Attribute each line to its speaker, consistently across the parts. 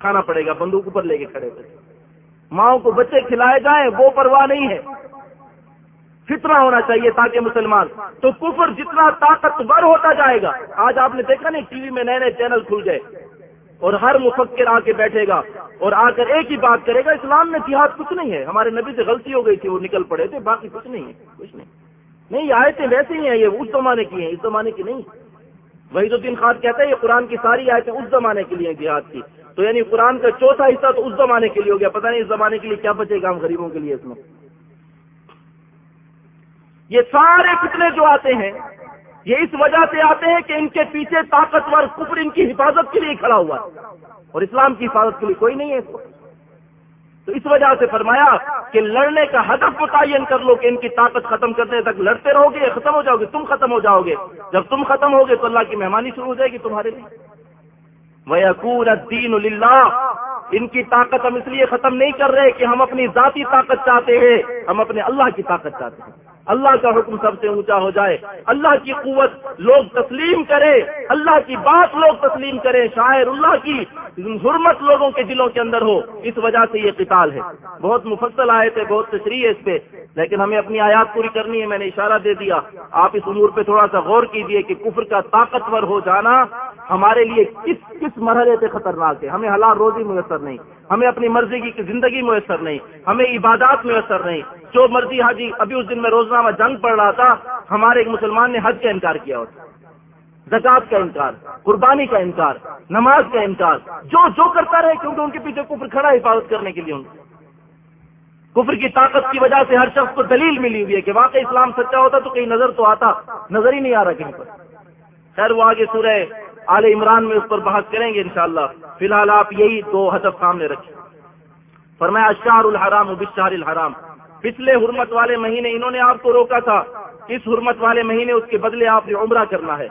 Speaker 1: کھانا پڑے گا، بندوق اوپر لے کے کھڑے ہوئے۔ ماؤں کو بچے کھلائے جائیں، وہ پرواہ نہیں ہے۔ فطرہ ہونا چاہیے تاکہ مسلمان، تو کفر جتنا طاقتور ہوتا جائے گا۔ آج آپ نے دیکھا نہیں، ٹی وی میں نئے نئے چینل کھل گئے۔ اور ہر مفکر آ کے بیٹھے گا اور آ کر ایک ہی بات کرے گا، اسلام میں جہاد کچھ نہیں ہے۔ ہمارے نبی سے غلطی ہو گئی تھی، وہ نکل پڑے تھے، باقی کچھ نہیں ہے، کچھ نہیں۔ نہیں، یہ آئے ویسے ہی ہیں، یہ اس زمانے کی ہیں، اس زمانے کی نہیں۔ وہی تو دن خاص کہتا ہے یہ قرآن کی ساری آیتیں اس زمانے کے لیے جہاد کی۔ تو یعنی قرآن کا چوتھا حصہ تو اس زمانے کے لیے ہو گیا، پتہ نہیں اس زمانے کے لیے کیا بچے گا ہم غریبوں کے لیے اس میں۔ یہ سارے کتنے جو آتے ہیں، یہ اس وجہ سے آتے ہیں کہ ان کے پیچھے طاقتور کفر ان کی حفاظت کے لیے کھڑا ہوا ہے اور اسلام کی حفاظت کے لیے کوئی نہیں ہے اس تو اس وجہ سے فرمایا کہ لڑنے کا ہدف متعین کر لو کہ ان کی طاقت ختم کرنے تک لڑتے رہو گے، ختم ہو جاؤ گے، تم ختم ہو جاؤ گے۔ جب تم ختم ہوگے تو اللہ کی مہمانی شروع ہو جائے گی تمہارے لیے۔ وَيَكُونَ الدِّينُ لِلَّهِ ان کی طاقت ہم اس لیے ختم نہیں کر رہے کہ ہم اپنی ذاتی طاقت چاہتے ہیں، ہم اپنے اللہ کی طاقت چاہتے ہیں۔ اللہ کا حکم سب سے اونچا ہو جائے۔ اللہ کی قوت لوگ تسلیم کرے اللہ کی بات لوگ تسلیم کرے شاعر اللہ کی حرمت لوگوں کے دلوں کے اندر ہو۔ اس وجہ سے یہ قتال ہے۔ بہت مفصل آئے تھے بہت تشریح ہے اس پہ۔ لیکن ہمیں اپنی آیات پوری کرنی ہے، میں نے اشارہ دے دیا۔ آپ اس امور پہ تھوڑا سا غور کیجیے کہ کفر کا طاقتور ہو جانا ہمارے لیے کس کس مرحلے سے خطرناک ہے۔ ہمیں حلال روزی میسر نہیں۔ ہمیں اپنی مرضی کی زندگی میسر نہیں۔ ہمیں عبادات میسر نہیں۔ جو مرضی حاجی ابھی اس دن میں روزنامہ جنگ پڑ رہا تھا، ہمارے ایک مسلمان نے حج کا انکار کیا ہوتا۔ زکات کا انکار، قربانی کا انکار، نماز کا انکار، جو جو کرتا رہے، کیونکہ ان کے پیچھے کفر کھڑا حفاظت کرنے کے لیے۔ ان کفر کی طاقت کی وجہ سے ہر شخص کو دلیل ملی ہوئی ہے کہ واقعی اسلام سچا ہوتا تو کہیں نظر تو آتا، نظر ہی نہیں آ رہا کہیں پر۔ خیر، وہ آگے سورہ آل عمران میں اس پر بحث کریں گے انشاءاللہ۔ فی الحال آپ یہی دو ہدف سامنے رکھیں۔ فرمایا اشار الحرام بشار الحرام. پچھلے حرمت والے مہینے انہوں نے آپ کو روکا تھا۔ اس حرمت والے مہینے اس کے بدلے آپ نے عمرہ کرنا ہے۔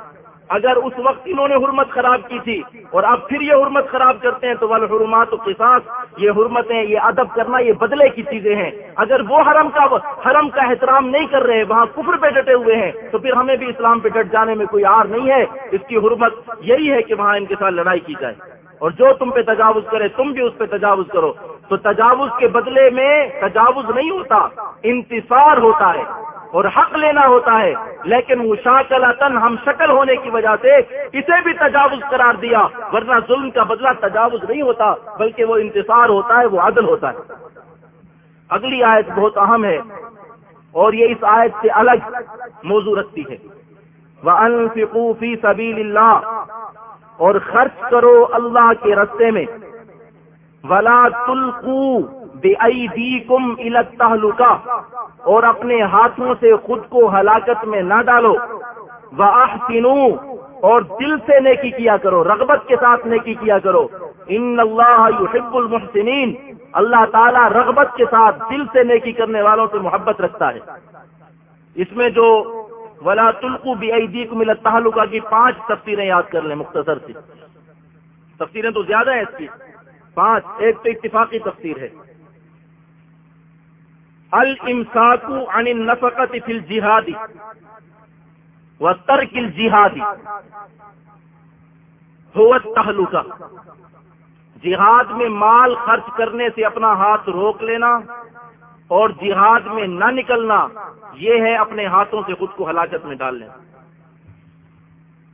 Speaker 1: اگر اس وقت انہوں نے حرمت خراب کی تھی اور اب پھر یہ حرمت خراب کرتے ہیں تو والے حرمات و قصاص، یہ حرمتیں، یہ ادب کرنا، یہ بدلے کی چیزیں ہیں۔ اگر وہ حرم کا حرم کا احترام نہیں کر رہے، وہاں کفر پہ ڈٹے ہوئے ہیں، تو پھر ہمیں بھی اسلام پہ ڈٹ جانے میں کوئی آر نہیں ہے۔ اس کی حرمت یہی ہے کہ وہاں ان کے ساتھ لڑائی کی جائے۔ اور جو تم پہ تجاوز کرے، تم بھی اس پہ تجاوز کرو۔ تو تجاوز کے بدلے میں تجاوز نہیں ہوتا، انتصار ہوتا ہے اور حق لینا ہوتا ہے، لیکن مشاکل ہم شکل ہونے کی وجہ سے اسے بھی تجاوز قرار دیا، ورنہ ظلم کا بدلہ تجاوز نہیں ہوتا، بلکہ وہ انتصار ہوتا ہے، وہ عدل ہوتا ہے۔ اگلی آیت بہت اہم ہے، اور یہ اس آیت سے الگ موضوع رکھتی ہے۔ وہ انفقوفی سبیل اللہ اور خرچ کرو اللہ کے رستے میں۔ ولا تلقو بے دی کم التحلقہ اور اپنے ہاتھوں سے خود کو ہلاکت میں نہ ڈالو۔ وہ اور دل سے نیکی کیا کرو، رغبت کے ساتھ نیکی کیا کرو۔ ان اللہ یحب المحسنین اللہ تعالی رغبت کے ساتھ دل سے نیکی کرنے والوں سے محبت رکھتا ہے۔ اس میں جو ولا تلقو بی کو ملت تعلقہ کی پانچ تفسیریں یاد کر لیں مختصر سے تفسیریں تو زیادہ ہیں اس کی۔ پانچ، ایک تو اتفاقی تفسیر ہے۔ المساک عن النفقت فی الجہادی و ترک الجہادی ہو تہلکا جہاد میں مال خرچ کرنے سے اپنا ہاتھ روک لینا اور جہاد میں نہ نکلنا، یہ ہے اپنے ہاتھوں سے خود کو ہلاکت میں ڈال لینا۔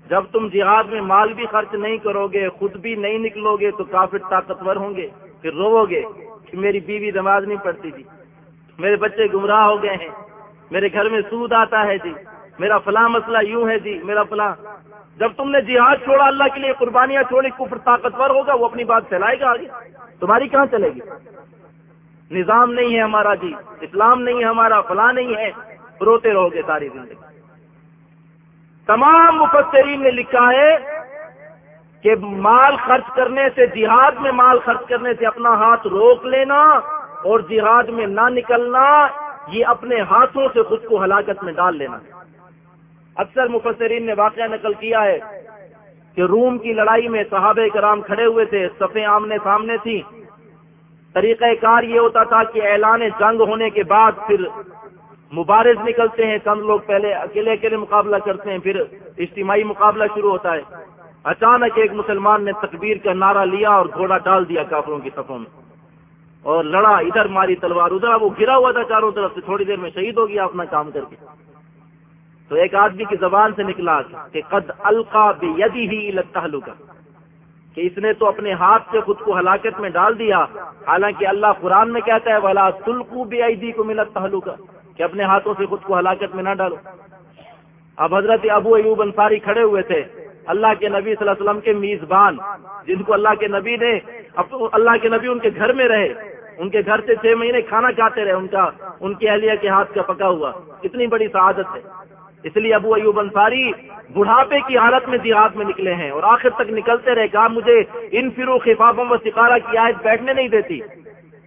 Speaker 1: جب تم جہاد میں مال بھی خرچ نہیں کرو گے خود بھی نہیں نکلو گے تو کافی طاقتور ہوں گے، پھر رو گے کہ میری بیوی نماز نہیں پڑتی تھی۔ میرے بچے گمراہ ہو گئے ہیں۔ میرے گھر میں سود آتا ہے جی۔ میرا فلاں مسئلہ یوں ہے جی میرا فلاں۔ جب تم نے جہاد چھوڑا، اللہ کے لیے قربانیاں چھوڑی کفر طاقتور ہوگا، وہ اپنی بات پھیلائے گا آگے۔ تمہاری کہاں چلے گی؟ نظام نہیں ہے ہمارا جی اسلام نہیں ہے ہمارا، فلاں نہیں ہے۔ روتے رہو گے ساری زندگی۔ تمام مفسرین نے لکھا ہے کہ مال خرچ کرنے سے، جہاد میں مال خرچ کرنے سے اپنا ہاتھ روک لینا اور جہاد میں نہ نکلنا، یہ اپنے ہاتھوں سے خود کو ہلاکت میں ڈال لینا۔ اکثر مفسرین نے واقعہ نقل کیا ہے کہ روم کی لڑائی میں صحابہ کرام کھڑے ہوئے تھے، صفیں آمنے سامنے تھی طریقہ کار یہ ہوتا تھا کہ اعلان جنگ ہونے کے بعد پھر مبارز نکلتے ہیں چند لوگ پہلے اکیلے اکیلے مقابلہ کرتے ہیں، پھر اجتماعی مقابلہ شروع ہوتا ہے۔ اچانک ایک مسلمان نے تکبیر کا نعرہ لیا اور گھوڑا ڈال دیا کافروں کی صفوں میں۔ اور لڑا، ادھر ماری تلوار، ادھر، وہ گرا ہوا تھا چاروں طرف سے، تھوڑی دیر میں شہید ہو گیا اپنا کام کر کے۔ تو ایک آدمی کی زبان سے نکلا کہ قد القا بے ہی لگتا کہ اس نے تو اپنے ہاتھ سے خود کو ہلاکت میں ڈال دیا۔ حالانکہ اللہ قرآن میں کہتا ہے، ولا تلقو بے عیدی کو ملت تہلکا کہ اپنے ہاتھوں سے خود کو ہلاکت میں نہ ڈالو۔ اب حضرت ابو ایوب انصاری کھڑے ہوئے تھے۔ اللہ کے نبی صلی اللہ علیہ وسلم کے میزبان، جن کو اللہ کے نبی نے اللہ کے نبی ان کے گھر میں رہے۔ ان کے گھر سے چھ مہینے کھانا کھاتے رہے۔ ان کا، ان کی اہلیہ کے ہاتھ کا پکا ہوا۔ اتنی بڑی سعادت ہے۔ اس لیے ابو ایوب انصاری بڑھاپے کی حالت میں دیہات میں نکلے ہیں اور آخر تک نکلتے رہے۔ کہا، مجھے ان فرو خفافوں و سکارا کی آیت بیٹھنے نہیں دیتی۔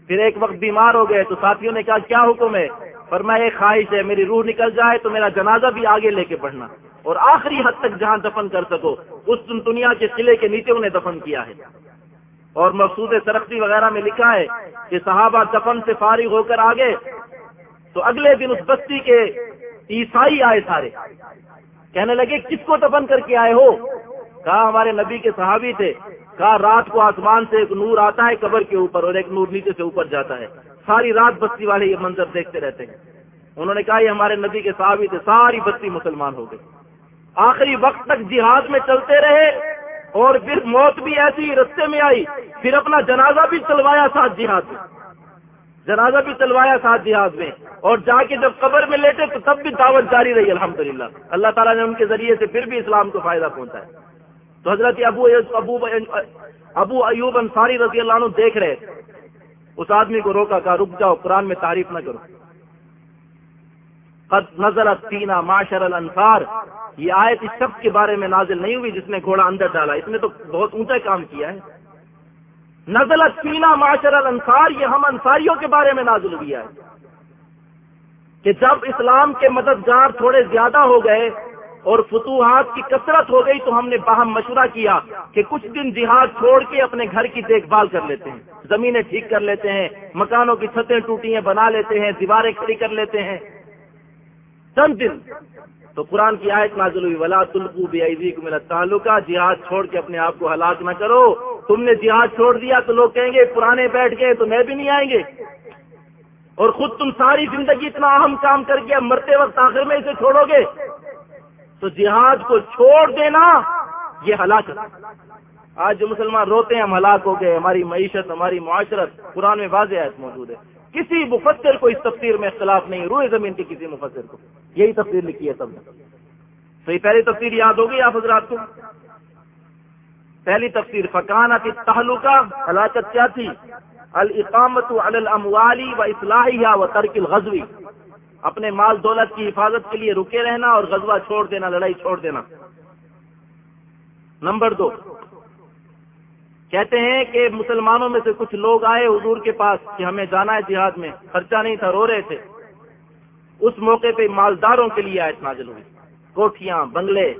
Speaker 1: پھر ایک وقت بیمار ہو گئے تو ساتھیوں نے کہا، کیا حکم ہے؟ پر میں ایک خواہش ہے، میری روح نکل جائے تو میرا جنازہ بھی آگے لے کے پڑھنا اور آخری حد تک جہاں دفن کر سکو، اس دنیا کے قلعے کے نیچے انہیں دفن کیا ہے۔ اور مقصود ترقی وغیرہ میں لکھا ہے کہ صحابہ دفن سے فارغ ہو کر آگے، تو اگلے دن اس بستی کے عیسائی آئے سارے۔ کہنے لگے، کس کو دفن کر کے آئے ہو؟ کہا، ہمارے نبی کے صحابی تھے۔ کہا، رات کو آسمان سے ایک نور آتا ہے قبر کے اوپر اور ایک نور نیچے سے اوپر جاتا ہے۔ ساری رات بستی والے یہ منظر دیکھتے رہتے ہیں۔ انہوں نے کہا یہ ہمارے نبی کے صحابی تھے، ساری بستی مسلمان ہو گئی۔ آخری وقت تک جہاد میں چلتے رہے اور پھر موت بھی ایسی رستے میں آئی، پھر اپنا جنازہ بھی چلوایا ساتھ جہاد میں۔ جنازہ بھی چلوایا ساتھ جہاد میں۔ اور جا کے جب قبر میں لیٹے تو تب بھی دعوت جاری رہی، الحمدللہ۔ اللہ تعالیٰ نے ان کے ذریعے سے پھر بھی اسلام کو فائدہ پہنچا ہے۔ تو حضرت ابو ابو ابو ایوب انصاری رضی اللہ عنہ دیکھ رہے۔ اس آدمی کو روکا کہا رک جاؤ، قرآن میں تعریف نہ کرو۔ قد نظر تینا معاشر الانصار یہ آیت اس شخص کے بارے میں نازل نہیں ہوئی جس نے گھوڑا اندر ڈالا۔ اس نے تو بہت اونچا کام کیا ہے۔ نزل تینا معاشر الانصار یہ ہم انصاریوں کے بارے میں نازل ہوئی ہے۔ کہ جب اسلام کے مددگار تھوڑے زیادہ ہو گئے اور فتوحات کی کثرت ہو گئی تو ہم نے باہم مشورہ کیا کہ کچھ دن جہاد چھوڑ کے اپنے گھر کی دیکھ بھال کر لیتے ہیں۔ زمینیں ٹھیک کر لیتے ہیں، مکانوں کی چھتیں ٹوٹی ہیں بنا لیتے ہیں، دیواریں کھڑی کر لیتے ہیں۔ چند دن۔ تو قرآن کی آیت نازل ہوئی، ولا تلقو بھی کو میرا تعلقہ جہاد چھوڑ کے اپنے آپ کو ہلاک نہ کرو۔ تم نے جہاد چھوڑ دیا تو لوگ کہیں گے، پرانے بیٹھ گئے تو نئے بھی نہیں آئیں گے۔ اور خود تم ساری زندگی اتنا اہم کام کر کے مرتے وقت آخر میں اسے چھوڑو گے۔ تو جہاد کو چھوڑ دینا، یہ ہلاک آج جو مسلمان روتے ہیں، ہم ہلاک ہو گئے ہماری معیشت، ہماری معاشرت، قرآن میں واضح آیت موجود ہے۔ کسی مفسر کو اس تفسیر میں اختلاف نہیں، روئے زمین کی کسی مفسر کو۔ یہی تفسیر لکھی ہے سب نے۔ صحیح پہلی تفسیر یاد ہوگی آپ حضرات کو؟ پہلی تفسیر فکانہ کی تعلقہ ہلاکت کیا تھی؟ القامت الاموالی و اصلاحیہ و ترک الغزوی اپنے مال دولت کی حفاظت کے لیے رکے رہنا اور غزوہ چھوڑ دینا، لڑائی چھوڑ دینا۔ نمبر دو، کہتے ہیں کہ مسلمانوں میں سے کچھ لوگ آئے حضور کے پاس کہ ہمیں جانا ہے جہاد میں، خرچہ نہیں تھا، رو رہے تھے۔ اس موقع پہ مالداروں کے لیے آئے نازل ہوئی۔ کوٹھیاں، بنگلے،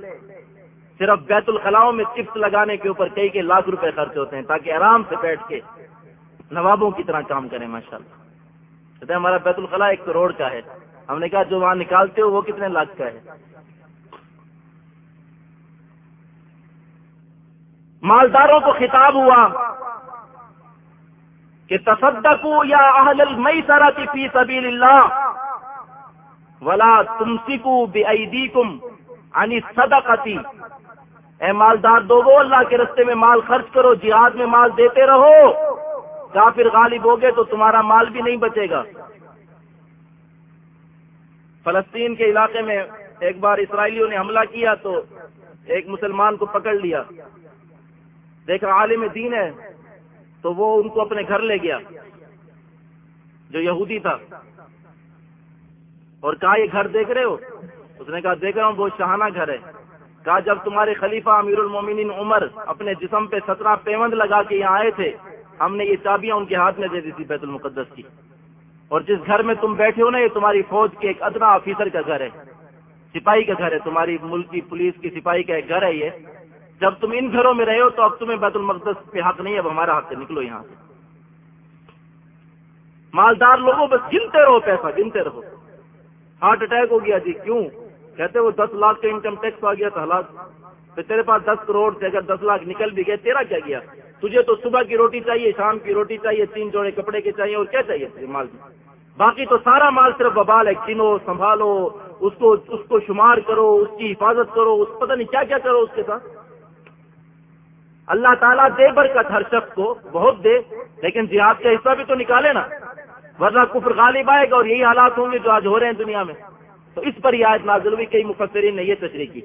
Speaker 1: صرف بیت الخلاؤں میں چپس لگانے کے اوپر کئی کئی لاکھ روپے خرچ ہوتے ہیں تاکہ آرام سے بیٹھ کے نوابوں کی طرح کام کریں ماشاء اللہ کہتے ہیں ہمارا بیت الخلاء ایک کروڑ کا ہے۔ ہم نے کہا جو وہاں نکالتے ہو وہ کتنے لاکھ کا ہے۔ مالداروں کو خطاب ہوا کہ تصدقو یا اہل المئی فی سبیل اللہ ولا تم سکو بے کم صدقتی اے مالدار دو اللہ کے رستے میں مال خرچ کرو، جہاد میں مال دیتے رہو۔ کافر غالب ہو گئے تو تمہارا مال بھی نہیں بچے گا۔ فلسطین کے علاقے میں ایک بار اسرائیلیوں نے حملہ کیا تو ایک مسلمان کو پکڑ لیا۔ دیکھا عالم دین ہے، تو وہ ان کو اپنے گھر لے گیا، جو یہودی تھا۔ اور کہا، یہ گھر دیکھ رہے ہو؟ اس نے کہا، دیکھ رہا ہوں بہت شہانہ گھر ہے۔ کہا، جب تمہارے خلیفہ امیر المومنین عمر اپنے جسم پہ سترہ پیمند لگا کے یہاں آئے تھے، ہم نے یہ چابیاں ان کے ہاتھ میں دے دی تھی بیت المقدس کی۔ اور جس گھر میں تم بیٹھے ہو نا، یہ تمہاری فوج کے ایک ادنا آفیسر کا گھر ہے۔ سپاہی کا گھر ہے، تمہاری ملک کی پولیس کی سپاہی کا ایک گھر ہے یہ۔ جب تم ان گھروں میں رہے ہو تو اب تمہیں بیت المقدس پہ حق نہیں اب ہمارا حق ہے، نکلو یہاں سے۔ مالدار لوگوں، بس گنتے رہو پیسہ، گنتے رہو۔ ہارٹ اٹیک ہو گیا جی کیوں؟ کہتے وہ دس لاکھ کا انکم ٹیکس آ گیا تھا پھر تیرے پاس دس کروڑ سے اگر دس لاکھ نکل بھی گئے، تیرا کیا گیا؟ تجھے تو صبح کی روٹی چاہیے، شام کی روٹی چاہیے، تین جوڑے کپڑے کے چاہیے، اور کیا چاہیے مال باقی تو سارا مال صرف ببال ہے چنو سنبھالو، اس کو اس کو شمار کرو، اس کی حفاظت کرو، اس پتہ نہیں کیا کیا کرو اس کے ساتھ۔ اللہ تعالیٰ دے برکت ہر شخص کو، بہت دے، لیکن جہاد کا حصہ بھی تو نکالے نا۔ ورنہ کفر غالب آئے گا اور یہی حالات ہوں گے جو آج ہو رہے ہیں دنیا میں۔ تو اس پر یہ آج نازل ہوئی، کئی مفسرین نے یہ تشریح کی۔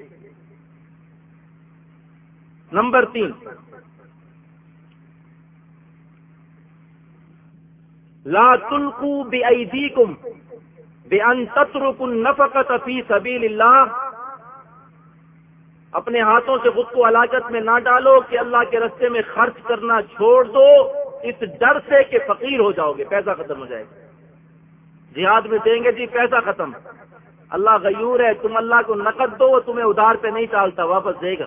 Speaker 1: نمبر تین۔ لا تلقوا بأيديكم بأن تتركوا النفقة في سبيل اللہ اپنے ہاتھوں سے خود کو علاقت میں نہ ڈالو کہ اللہ کے رستے میں خرچ کرنا چھوڑ دو. اس ڈر سے کہ فقیر ہو جاؤ گے، پیسہ ختم ہو جائے گا۔ جہاد میں دیں گے جی پیسہ ختم۔ اللہ غیور ہے، تم اللہ کو نقد دو، وہ تمہیں ادھار پہ نہیں ٹالتا واپس دے گا۔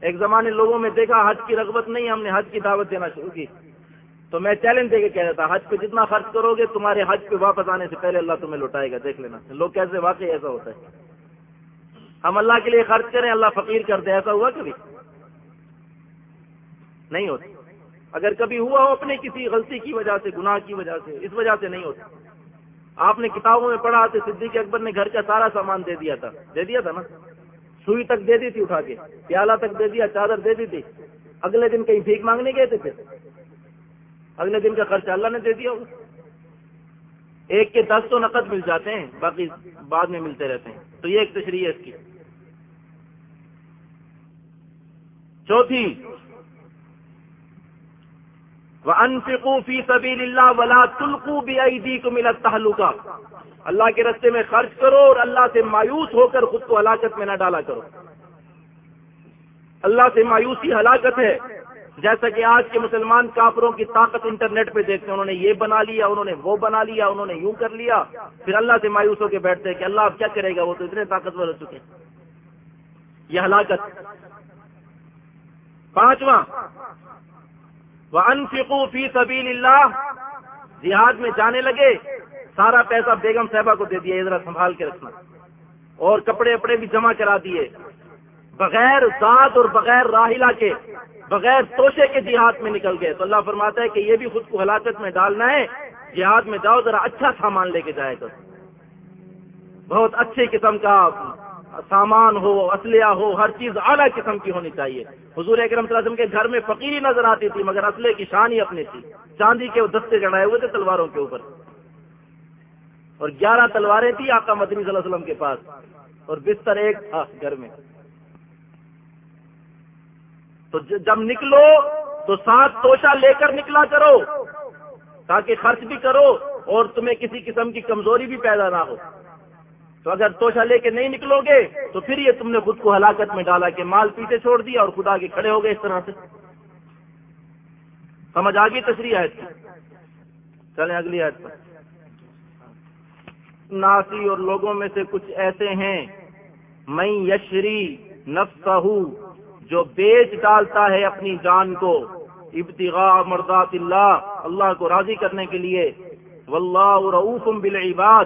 Speaker 1: ایک زمانے لوگوں میں دیکھا، حج کی رغبت نہیں، ہم نے حج کی دعوت دینا شروع کی۔ تو میں چیلنج دے کے کہہ رہا تھا، حج پہ جتنا خرچ کرو گے، تمہارے حج پہ واپس آنے سے پہلے اللہ تمہیں لوٹائے گا، دیکھ لینا۔ لوگ کیسے واقعی ایسا ہوتا ہے۔ ہم اللہ کے لیے خرچ کریں، اللہ فقیر کر دے، ایسا ہوا کبھی؟ نہیں ہوتا۔ اگر کبھی ہوا ہو اپنے کسی غلطی کی وجہ سے، گناہ کی وجہ سے، اس وجہ سے نہیں ہوتا۔ آپ نے کتابوں میں پڑھا تھا صدیق اکبر نے گھر کا سارا سامان دے دیا تھا۔ دے دیا تھا نا؟ سوئی تک دے دی تھی اٹھا کے، پیالہ تک دے دیا، چادر دے دی تھی۔ اگلے دن کہیں بھیک مانگنے گئے تھے پھر؟ اگلے دن کا خرچہ اللہ نے دے دیا ایک کے دس تو نقد مل جاتے ہیں، باقی بعد میں ملتے رہتے ہیں۔ تو یہ ایک تشریح ہے اس کی۔ چوتھی انفقو فی سبیل اللہ ولا تلقو بھی کو ملا تعلقہ اللہ کے رستے میں خرچ کرو اور اللہ سے مایوس ہو کر خود کو ہلاکت میں نہ ڈالا کرو۔ اللہ سے مایوسی ہلاکت ہے۔ جیسا کہ آج کے مسلمان کافروں کی طاقت انٹرنیٹ پہ دیکھتے ہیں، انہوں نے یہ بنا لیا، انہوں نے وہ بنا لیا، انہوں نے یوں کر لیا۔ پھر اللہ سے مایوس ہو کے بیٹھتے ہیں کہ اللہ اب کیا کرے گا؟ وہ تو اتنے طاقتور ہو چکے یہ ہلاکت۔ پانچواں۔ وہ فی سبیل اللہ جہاد میں جانے لگے۔ سارا پیسہ بیگم صاحبہ کو دے دیا ذرا سنبھال کے رکھنا۔ اور کپڑے وپڑے بھی جمع کرا دیے۔ بغیر ذات اور بغیر راہلہ کے بغیر توشے کے جہاد میں نکل گئے۔ تو اللہ فرماتا ہے کہ یہ بھی خود کو ہلاکت میں ڈالنا ہے۔ جہاد میں جاؤ، ذرا اچھا سامان لے کے جائے گا بہت اچھے قسم کا سامان ہو، اسلحہ ہو، ہر چیز اعلیٰ قسم کی ہونی چاہیے۔ حضور اکرم صلی اللہ علیہ وسلم کے گھر میں فقیری نظر آتی تھی، مگر اسلحے کی شان ہی اپنی تھی۔ چاندی کے وہ دستے چڑھائے ہوئے تھے تلواروں کے اوپر۔ اور گیارہ تلواریں تھی آقا مدنی صلی اللہ علیہ وسلم کے پاس۔ اور بستر ایک تھا گھر میں۔ تو جب نکلو تو سات توشا لے کر نکلا کرو، تاکہ خرچ بھی کرو اور تمہیں کسی قسم کی کمزوری بھی پیدا نہ ہو۔ تو اگر توشا لے کے نہیں نکلو گے تو پھر یہ تم نے خود کو ہلاکت میں ڈالا کہ مال پیچھے چھوڑ دیا اور خدا کے کھڑے ہو گئے اس طرح سے۔ سمجھ آگے تشریح ہے چلیں اگلی آیت پر۔ ناسی اور لوگوں میں سے کچھ ایسے ہیں میں یشری نفسہ جو بیچ ڈالتا ہے اپنی جان کو، ابتغاء مردات اللہ اللہ کو راضی کرنے کے لیے۔ واللہ رعوف بالعباد۔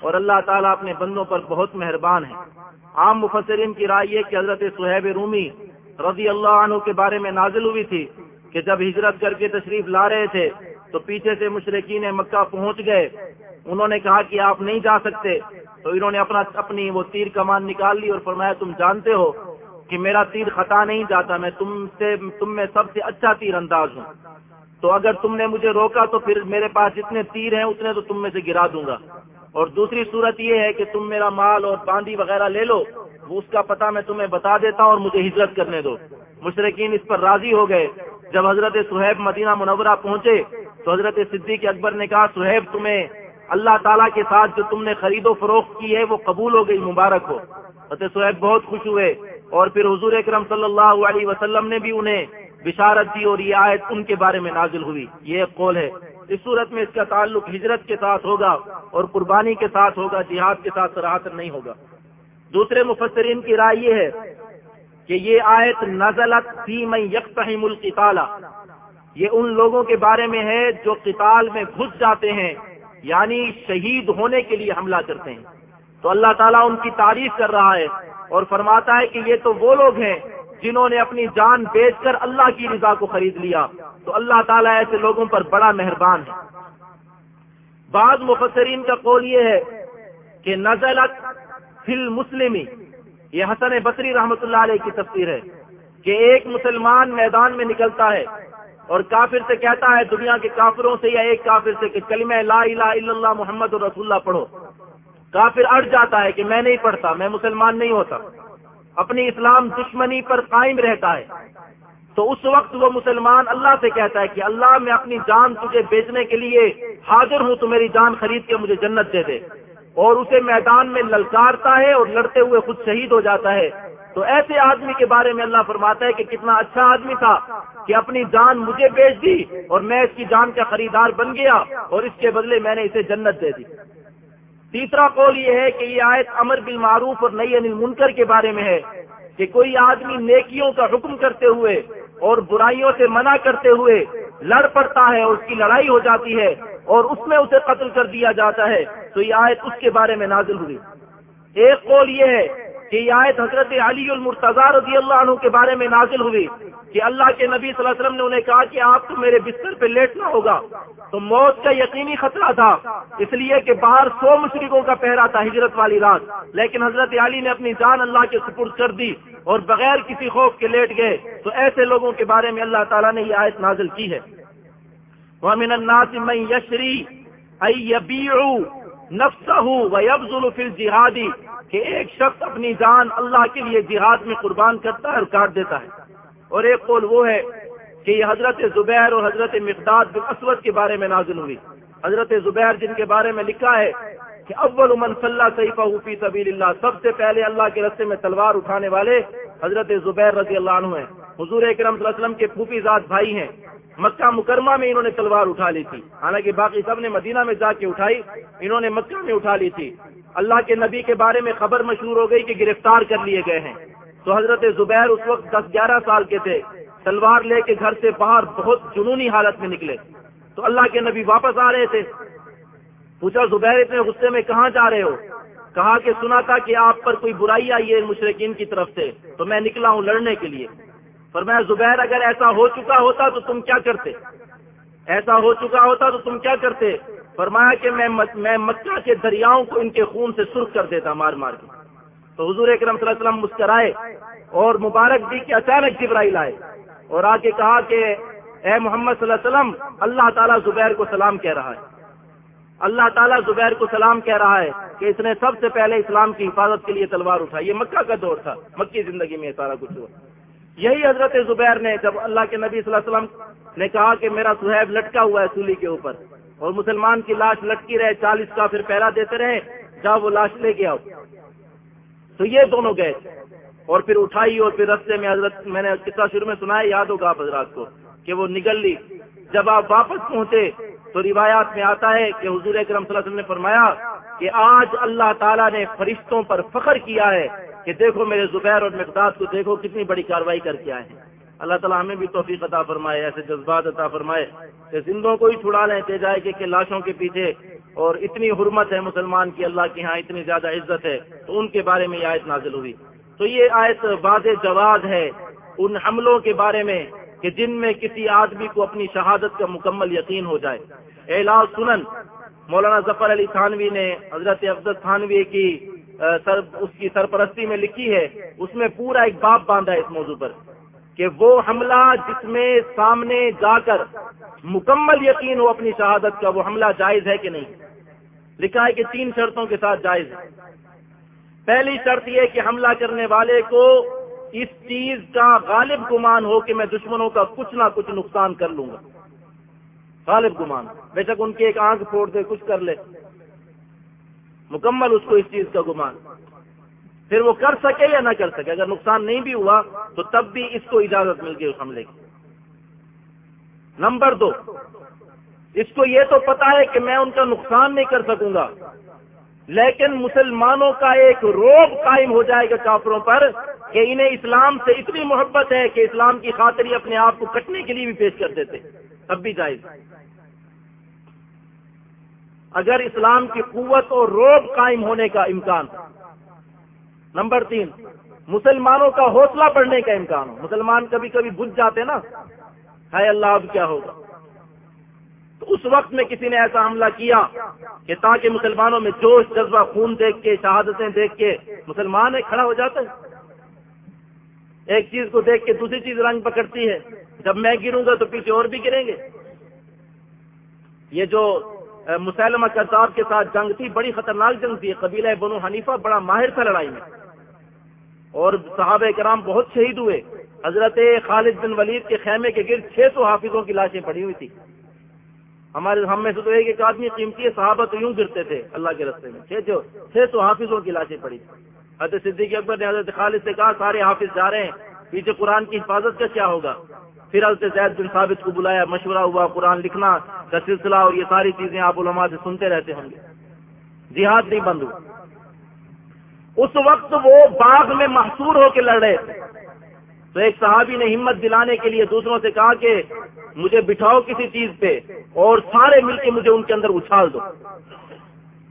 Speaker 1: اور اللہ تعالیٰ اپنے بندوں پر بہت مہربان ہے۔ عام مفسرین کی رائے یہ کہ حضرت صہیب رومی رضی اللہ عنہ کے بارے میں نازل ہوئی تھی کہ جب ہجرت کر کے تشریف لا رہے تھے تو پیچھے سے مشرقین مکہ پہنچ گئے۔ انہوں نے کہا کہ آپ نہیں جا سکتے۔ تو انہوں نے اپنا، اپنی وہ تیر کمان نکال لی اور فرمایا، تم جانتے ہو کہ میرا تیر خطا نہیں جاتا، میں تم سے، تم میں سب سے اچھا تیر انداز ہوں۔ تو اگر تم نے مجھے روکا تو پھر میرے پاس جتنے تیر ہیں، اتنے تو تم میں سے گرا دوں گا۔ اور دوسری صورت یہ ہے کہ تم میرا مال اور باندی وغیرہ لے لو، وہ اس کا پتہ میں تمہیں بتا دیتا ہوں اور مجھے ہجرت کرنے دو۔ مشرقین اس پر راضی ہو گئے۔ جب حضرت سہیب مدینہ منورہ پہنچے تو حضرت صدیق اکبر نے کہا، سہیب، تمہیں اللہ تعالیٰ کے ساتھ جو تم نے خرید و فروخت کی ہے، وہ قبول ہو گئی، مبارک ہو۔ حضرت سہیب بہت خوش ہوئے۔ اور پھر حضور اکرم صلی اللہ علیہ وسلم نے بھی انہیں بشارت دی اور یہ آیت ان کے بارے میں نازل ہوئی۔ یہ ایک قول ہے۔ اس صورت میں اس کا تعلق ہجرت کے ساتھ ہوگا اور قربانی کے ساتھ ہوگا، جہاد کے ساتھ سراہر نہیں ہوگا۔ دوسرے مفسرین کی رائے یہ ہے کہ یہ آیت نزلت فی میں یکسم القطالہ یہ ان لوگوں کے بارے میں ہے جو قتال میں گھس جاتے ہیں یعنی شہید ہونے کے لیے حملہ کرتے ہیں۔ تو اللہ تعالیٰ ان کی تعریف کر رہا ہے اور فرماتا ہے کہ یہ تو وہ لوگ ہیں جنہوں نے اپنی جان بیچ کر اللہ کی رضا کو خرید لیا۔ تو اللہ تعالیٰ ایسے لوگوں پر بڑا مہربان ہے۔ بعض مفسرین کا قول یہ ہے کہ نزلت فل مسلم یہ حسن بصری رحمت اللہ علیہ کی تفسیر ہے کہ ایک مسلمان میدان میں نکلتا ہے اور کافر سے کہتا ہے دنیا کے کافروں سے یا ایک کافر سے کہ کلمہ لا الہ الا اللہ محمد رسول اللہ پڑھو۔ کافر اڑ جاتا ہے کہ میں نہیں پڑھتا، میں مسلمان نہیں ہوتا۔ اپنی اسلام دشمنی پر قائم رہتا ہے۔ تو اس وقت وہ مسلمان اللہ سے کہتا ہے کہ اللہ، میں اپنی جان تجھے بیچنے کے لیے حاضر ہوں، تو میری جان خرید کے مجھے جنت دے دے۔ اور اسے میدان میں للکارتا ہے اور لڑتے ہوئے خود شہید ہو جاتا ہے۔ تو ایسے آدمی کے بارے میں اللہ فرماتا ہے کہ کتنا اچھا آدمی تھا کہ اپنی جان مجھے بیچ دی اور میں اس کی جان کا خریدار بن گیا اور اس کے بدلے میں نے اسے جنت دے دی۔ تیسرا قول یہ ہے کہ یہ آیت امر بالمعروف اور نئی انل منکر کے بارے میں ہے کہ کوئی آدمی نیکیوں کا حکم کرتے ہوئے اور برائیوں سے منع کرتے ہوئے لڑ پڑتا ہے اور اس کی لڑائی ہو جاتی ہے اور اس میں اسے قتل کر دیا جاتا ہے، تو یہ آیت اس کے بارے میں نازل ہوئی۔ ایک قول یہ ہے کہ یہ آیت حضرت علی المرتضی رضی اللہ عنہ کے بارے میں نازل ہوئی۔ کہ اللہ کے نبی صلی اللہ علیہ وسلم نے انہیں کہا کہ آپ کو میرے بستر پہ لیٹنا ہوگا۔ تو موت کا یقینی خطرہ تھا۔ اس لیے کہ باہر سو مشرقوں کا پہرا تھا ہجرت والی رات۔ لیکن حضرت علی نے اپنی جان اللہ کے سپرد کر دی اور بغیر کسی خوف کے لیٹ گئے۔ تو ایسے لوگوں کے بارے میں اللہ تعالیٰ نے یہ آیت نازل کی ہے۔ وَمِنَ النَّاسِ مَن يَشْرِي وَيَبْذُلُ فِي الْجِهَادِ۔ کہ ایک شخص اپنی جان اللہ کے لیے جہاد میں قربان کرتا ہے اور کاٹ دیتا ہے۔ اور ایک قول وہ ہے کہ یہ حضرت زبیر اور حضرت مقداد بن اسود کے بارے میں نازل ہوئی۔ حضرت زبیر جن کے بارے میں لکھا ہے کہ اول من صلی صحیفہ فی سبیل اللہ سب سے پہلے اللہ کے رستے میں تلوار اٹھانے والے حضرت زبیر رضی اللہ عنہ ہیں۔ حضور اکرم صلی اللہ علیہ وسلم کے پھوپھی ذات بھائی ہیں۔ مکہ مکرمہ میں انہوں نے تلوار اٹھا لی تھی۔ حالانکہ باقی سب نے مدینہ میں جا کے اٹھائی، انہوں نے مکہ میں اٹھا لی تھی۔ اللہ کے نبی کے بارے میں خبر مشہور ہو گئی کہ گرفتار کر لیے گئے ہیں۔ تو حضرت زبیر اس وقت دس گیارہ سال کے تھے، تلوار لے کے گھر سے باہر بہت جنونی حالت میں نکلے۔ تو اللہ کے نبی واپس آ رہے تھے۔ پوچھا، زبیر اتنے غصے میں کہاں جا رہے ہو؟ کہا کہ سنا تھا کہ آپ پر کوئی برائی آئی ہے مشرقین کی طرف سے، تو میں نکلا ہوں لڑنے کے لیے۔ پر میں زبیر، اگر ایسا ہو چکا ہوتا تو تم کیا کرتے؟ ایسا ہو چکا ہوتا تو تم کیا کرتے؟ فرمایا کہ میں مکہ کے دریاؤں کو ان کے خون سے سرخ کر دیتا، مار مار کے۔ تو حضور اکرم صلی اللہ علیہ وسلم مسکرائے اور مبارک دی کہ اچانک جبرائیل آئے اور آ کے کہا کہ اے محمد صلی اللہ علیہ وسلم، اللہ تعالیٰ زبیر کو سلام کہہ رہا ہے۔ اللہ تعالیٰ زبیر کو سلام کہہ رہا ہے کہ اس نے سب سے پہلے اسلام کی حفاظت کے لیے تلوار اٹھائی۔ یہ مکہ کا دور تھا، مکی زندگی میں سارا کچھ ہوا۔ یہی حضرت زبیر نے جب اللہ کے نبی صلی اللہ علیہ وسلم نے کہا کہ میرا سہیب لٹکا ہوا ہے سولی کے اوپر اور مسلمان کی لاش لٹکی رہے، چالیس کا پھر پہلا دیتے رہے جاؤ وہ لاش لے کے آؤ۔ تو یہ دونوں گئے اور پھر اٹھائی اور پھر رستے میں حضرت میں نے قصہ شروع میں سنایا، یاد ہوگا آپ حضرات کو کہ وہ نگل لی۔ جب آپ واپس پہنچے تو روایات میں آتا ہے کہ حضور اکرم صلی اللہ علیہ وسلم نے فرمایا کہ آج اللہ تعالیٰ نے فرشتوں پر فخر کیا ہے کہ دیکھو میرے زبیر اور مقداد کو دیکھو کتنی بڑی کاروائی کر کے آئے ہیں۔ اللہ تعالیٰ ہمیں بھی توفیق عطا فرمائے، ایسے جذبات عطا فرمائے کہ زندوں کو ہی چھڑا لیں تے جائے کہ لاشوں کے پیچھے اور اتنی حرمت ہے مسلمان کی اللہ کے ہاں اتنی زیادہ عزت ہے، تو ان کے بارے میں یہ آیت نازل ہوئی۔ تو یہ آیت واضح جواز ہے ان حملوں کے بارے میں کہ جن میں کسی آدمی کو اپنی شہادت کا مکمل یقین ہو جائے۔ اعلاز سنن، مولانا ظفر علی تھانوی نے حضرت افضل تھانوی کی سر، اس کی سرپرستی میں لکھی ہے۔ اس میں پورا ایک باپ باندھا ہے اس موضوع پر۔ کہ وہ حملہ جس میں سامنے جا کر مکمل یقین ہو اپنی شہادت کا، وہ حملہ جائز ہے کہ نہیں؟ لکھا ہے کہ تین شرطوں کے ساتھ جائز ہے۔ پہلی شرط یہ کہ حملہ کرنے والے کو اس چیز کا غالب گمان ہو کہ میں دشمنوں کا کچھ نہ کچھ نقصان کر لوں گا۔ غالب گمان۔ بے شک ان کی ایک آنکھ پھوڑ دے کچھ کر لے۔ مکمل اس کو اس چیز کا گمان۔ پھر وہ کر سکے یا نہ کر سکے؟ اگر نقصان نہیں بھی ہوا تو تب بھی اس کو اجازت مل گئی اس حملے کی۔ نمبر دو، اس کو یہ تو پتا ہے کہ میں ان کا نقصان نہیں کر سکوں گا، لیکن مسلمانوں کا ایک روب قائم ہو جائے گا کافروں پر کہ انہیں اسلام سے اتنی محبت ہے کہ اسلام کی خاطر اپنے آپ کو کٹنے کے لیے بھی پیش کر دیتے۔ تب بھی جائز۔ اگر اسلام کی قوت اور روب قائم ہونے کا امکان نمبر تین، مسلمانوں کا حوصلہ بڑھنے کا امکان ہو۔ مسلمان کبھی کبھی بجھ جاتے نا۔ ہے اللہ، اب کیا ہوگا؟ تو اس وقت میں کسی نے ایسا حملہ کیا کہ تاکہ مسلمانوں میں جوش، جذبہ، خون دیکھ کے، شہادتیں دیکھ کے مسلمان ایک کھڑا ہو جاتا ہے۔ ایک چیز کو دیکھ کے دوسری چیز رنگ پکڑتی ہے۔ جب میں گروں گا تو پیچھے اور بھی گریں گے۔ یہ جو مسلمہ کرتاب کے ساتھ جنگ تھی، بڑی خطرناک جنگ تھی۔ قبیلہ بنو حنیفہ بڑا ماہر تھا لڑائی میں۔ اور صحابہ کرام بہت شہید ہوئے۔ حضرت خالد بن ولید کے خیمے کے گرد چھ سو حافظوں کی لاشیں پڑی ہوئی تھی ہمارے ہم میں سے تو ایک ایک آدمی قیمتی صحابہ تو یوں گرتے تھے اللہ کے رستے میں۔ چھ سو حافظوں کی لاشیں پڑی۔ تھی حضرت صدیق اکبر نے حضرت خالد سے کہا، سارے حافظ جا رہے ہیں، پیچھے قرآن کی حفاظت کا کیا ہوگا؟ پھر حضرت زید بن ثابت کو بلایا، مشورہ ہوا، قرآن لکھنا کا سلسلہ اور یہ ساری چیزیں آپ علماء سے سنتے رہتے ہوں گے۔ جہاد نہیں بند ہوا۔ اس وقت وہ باغ میں محصور ہو کے لڑ رہے تھے۔ تو ایک صحابی نے ہمت دلانے کے لیے دوسروں سے کہا کہ مجھے بٹھاؤ کسی چیز پہ اور سارے مل کے مجھے ان کے اندر اچھال دو۔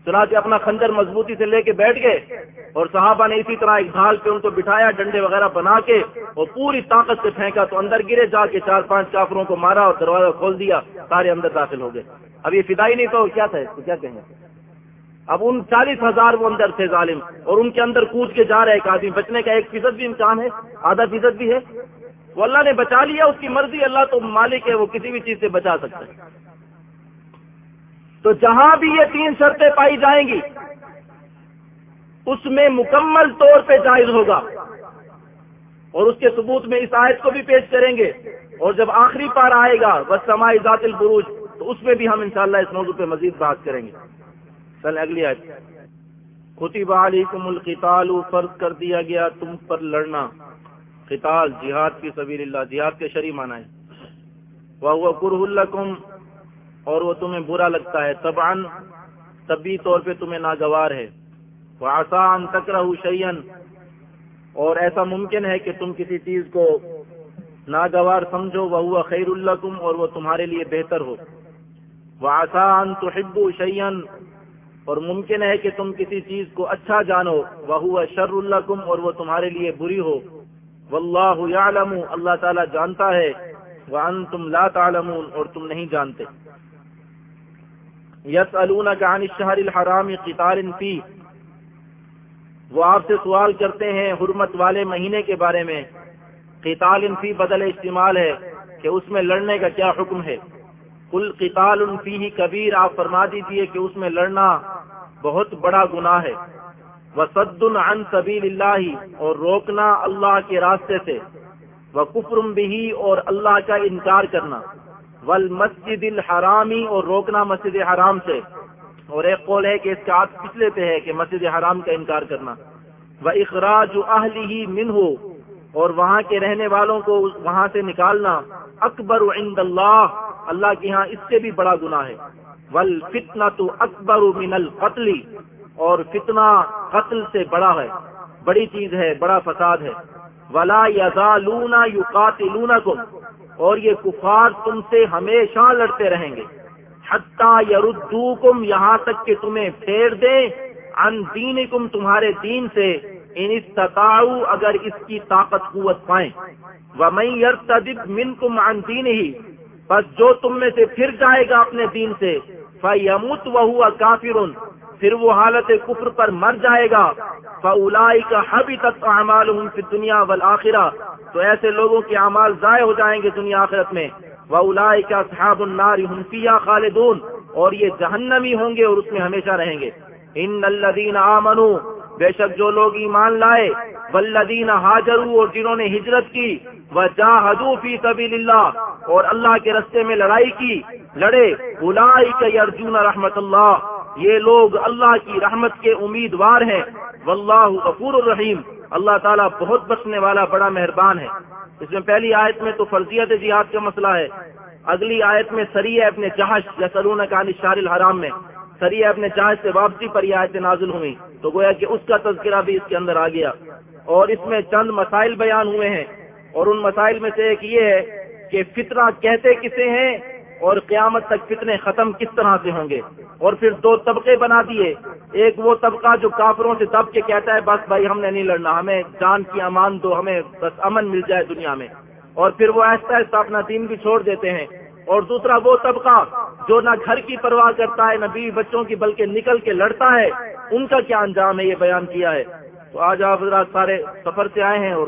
Speaker 1: چنانچہ اپنا خنجر مضبوطی سے لے کے بیٹھ گئے اور صحابہ نے اسی طرح ایک ڈھال پہ ان کو بٹھایا، ڈنڈے وغیرہ بنا کے اور پوری طاقت سے پھینکا تو اندر گرے، جا کے چار پانچ کافروں کو مارا اور دروازہ کھول دیا، سارے اندر داخل ہو گئے۔ اب یہ فدائی نہیں تو کیا تھا اس کو؟ کیا کہیں گے؟ اب ان چالیس ہزار وہ اندر تھے ظالم اور ان کے اندر کود کے جا رہے ایک آدمی۔ بچنے کا ایک فیصد بھی امکان ہے، آدھا فیصد بھی ہے۔ وہ اللہ نے بچا لیا، اس کی مرضی اللہ تو مالک ہے، وہ کسی بھی چیز سے بچا سکتا ہے۔ تو جہاں بھی یہ تین شرطیں پائی جائیں گی، اس میں مکمل طور پہ جائز ہوگا۔ اور اس کے ثبوت میں اس آیت کو بھی پیش کریں گے۔ اور جب آخری پار آئے گا بس سماعی ذات البروج، تو اس میں بھی ہم انشاءاللہ اس موضوع پہ مزید بات کریں گے۔ چل اگلی آیت۔ خطیب علیکم القتال، فرض کر دیا گیا تم پر لڑنا۔ قتال، جہاد کی سبیل اللہ، جہاد کے شری مانا ہے وہ قرح الکم اور وہ تمہیں برا لگتا ہے۔ طبعا، طبی طور پہ تمہیں ناگوار ہے۔ وہ آسان تکرہ شیئن اور ایسا ممکن ہے کہ تم کسی چیز کو ناگوار سمجھو۔ وہ ہوا خیر الکم اور وہ تمہارے لیے بہتر ہو۔ وہ آسان تو حب شیئن اور ممکن ہے کہ تم کسی چیز کو اچھا جانو وہ شر الکم اور وہ تمہارے لیے بری ہو۔ واللہ یعلم اللہ تعالیٰ جانتا ہے۔ وہ ان تم لا تعلمون، اور تم نہیں جانتے۔ یس عن الشہر الحرام قطار فی وہ آپ سے سوال کرتے ہیں حرمت والے مہینے کے بارے میں۔ قتال فی بدل استعمال ہے کہ اس میں لڑنے کا کیا حکم ہے۔ کل قتال فی کبیر، آپ فرما دیجیے کہ اس میں لڑنا بہت بڑا گناہ ہے۔ وصد عن سبیل اللہ، اور روکنا اللہ کے راستے سے۔ وہ کفرم بھی اور اللہ کا انکار کرنا۔ ول مسجد الحرامی اور روکنا مسجد حرام سے۔ اور ایک قول ہے کہ اس کا پچھلے پہ ہے کہ مسجد حرام کا انکار کرنا۔ وہ اخراج اہلی ہی من ہو اور وہاں کے رہنے والوں کو وہاں سے نکالنا۔ اکبر عند اللہ اللہ کے ہاں اس سے بھی بڑا گناہ ہے۔ ول فتنا تو اکبر من القتل اور فتنہ قتل سے بڑا ہے۔ بڑی چیز ہے، بڑا فساد ہے۔ ولا یزالون یقاتلونکم اور یہ کفار تم سے ہمیشہ لڑتے رہیں گے۔ حتیٰ یردوکم یہاں تک کہ تمہیں پھیر دیں۔ ان دینکم تمہارے دین سے۔ ان استطاعو اگر اس کی طاقت قوت پائیں۔ وَمَن يَرْتَدِبْ مِنْكُمْ عَنْ دِينِهِ بس جو تم میں سے پھر جائے گا اپنے دین سے، فَيَمُتْ وَهُوَ كَافِرٌ، پھر وہ حالت کفر پر مر جائے گا۔ فلائی کا حبی تک اعمال دنیا والآخرہ تو ایسے لوگوں کے اعمال ضائع ہو جائیں گے دنیا آخرت میں۔ وہ الائی کا صحاب النار ہنفیا خالدون۔ اور یہ جہنمی ہوں گے اور اس میں ہمیشہ رہیں گے۔ ان الدین آمنو بے شک جو لوگ ایمان لائے ولدین حاجرو اور جنہوں نے ہجرت کی وہ فی سبیل اللہ اور اللہ کے رستے میں لڑائی کی، لڑے الائی کا ارجن رحمت اللہ۔ یہ لوگ اللہ کی رحمت کے امیدوار ہیں۔ واللہ غفور الرحیم۔ اللہ تعالیٰ بہت بچنے والا، بڑا مہربان ہے۔ اس میں پہلی آیت میں تو فرضیت جہاد کا مسئلہ ہے۔ اگلی آیت میں سری اپنے جہاز یا سلون کا شار الحرام میں۔ سری اپنے جہاز سے واپسی پر یہ آیتیں نازل ہوئی تو گویا کہ اس کا تذکرہ بھی اس کے اندر آ گیا۔ اور اس میں چند مسائل بیان ہوئے ہیں۔ اور ان مسائل میں سے ایک یہ ہے کہ فطرہ کہتے کسے ہیں اور قیامت تک کتنے ختم کس طرح سے ہوں گے؟ اور پھر دو طبقے بنا دیے۔ ایک وہ طبقہ جو کافروں سے دب کے کہتا ہے، بس بھائی ہم نے نہیں لڑنا، ہمیں جان کی امان دو، ہمیں بس امن مل جائے دنیا میں۔ اور پھر وہ آہستہ آہستہ اپنا دین بھی چھوڑ دیتے ہیں۔ اور دوسرا وہ طبقہ جو نہ گھر کی پرواہ کرتا ہے، نہ بیوی بچوں کی، بلکہ نکل کے لڑتا ہے۔ ان کا کیا انجام ہے؟ یہ بیان کیا ہے۔ تو آج آپ سارے سفر سے آئے ہیں اور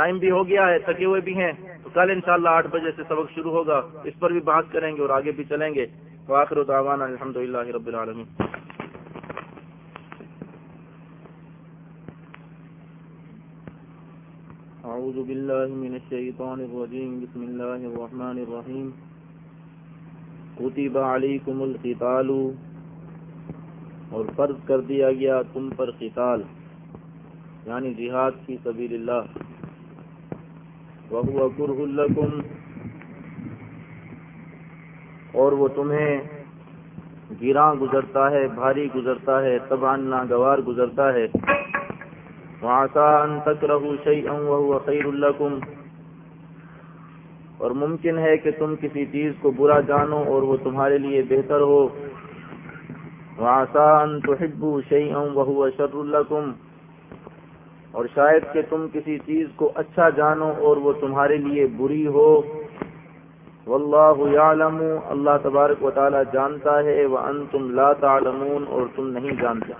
Speaker 1: ٹائم بھی ہو گیا ہے، تھکے ہوئے بھی ہیں، تو کل انشاءاللہ شاء آٹھ بجے سے سبق شروع ہوگا۔ اس پر بھی بات کریں گے اور آگے بھی چلیں گے۔ تو آخر دعوانا الحمد للہ رب العالمین۔ اعوذ باللہ من الشیطان الرجیم۔ بسم اللہ الرحمن الرحیم۔ کتب علیکم القتال۔ اور فرض کر دیا گیا تم پر قتال یعنی جہاد کی سبیل اللہ۔ وهو كره لكم اور وہ تمہیں گراں گزرتا ہے، بھاری گزرتا ہے تبان ناگوار گزرتا ہے۔ وعسى تكرهوا شيئا وهو خير لكم۔ اور ممکن ہے کہ تم کسی چیز کو برا جانو اور وہ تمہارے لیے بہتر ہو۔ وعسى تحبوا شيئا وهو شر لكم۔ اور شاید کہ تم کسی چیز کو اچھا جانو اور وہ تمہارے لیے بری ہو۔ واللہ یعلم، اللہ تبارک و تعالی جانتا ہے، وانتم لا تعلمون اور تم نہیں جانتے۔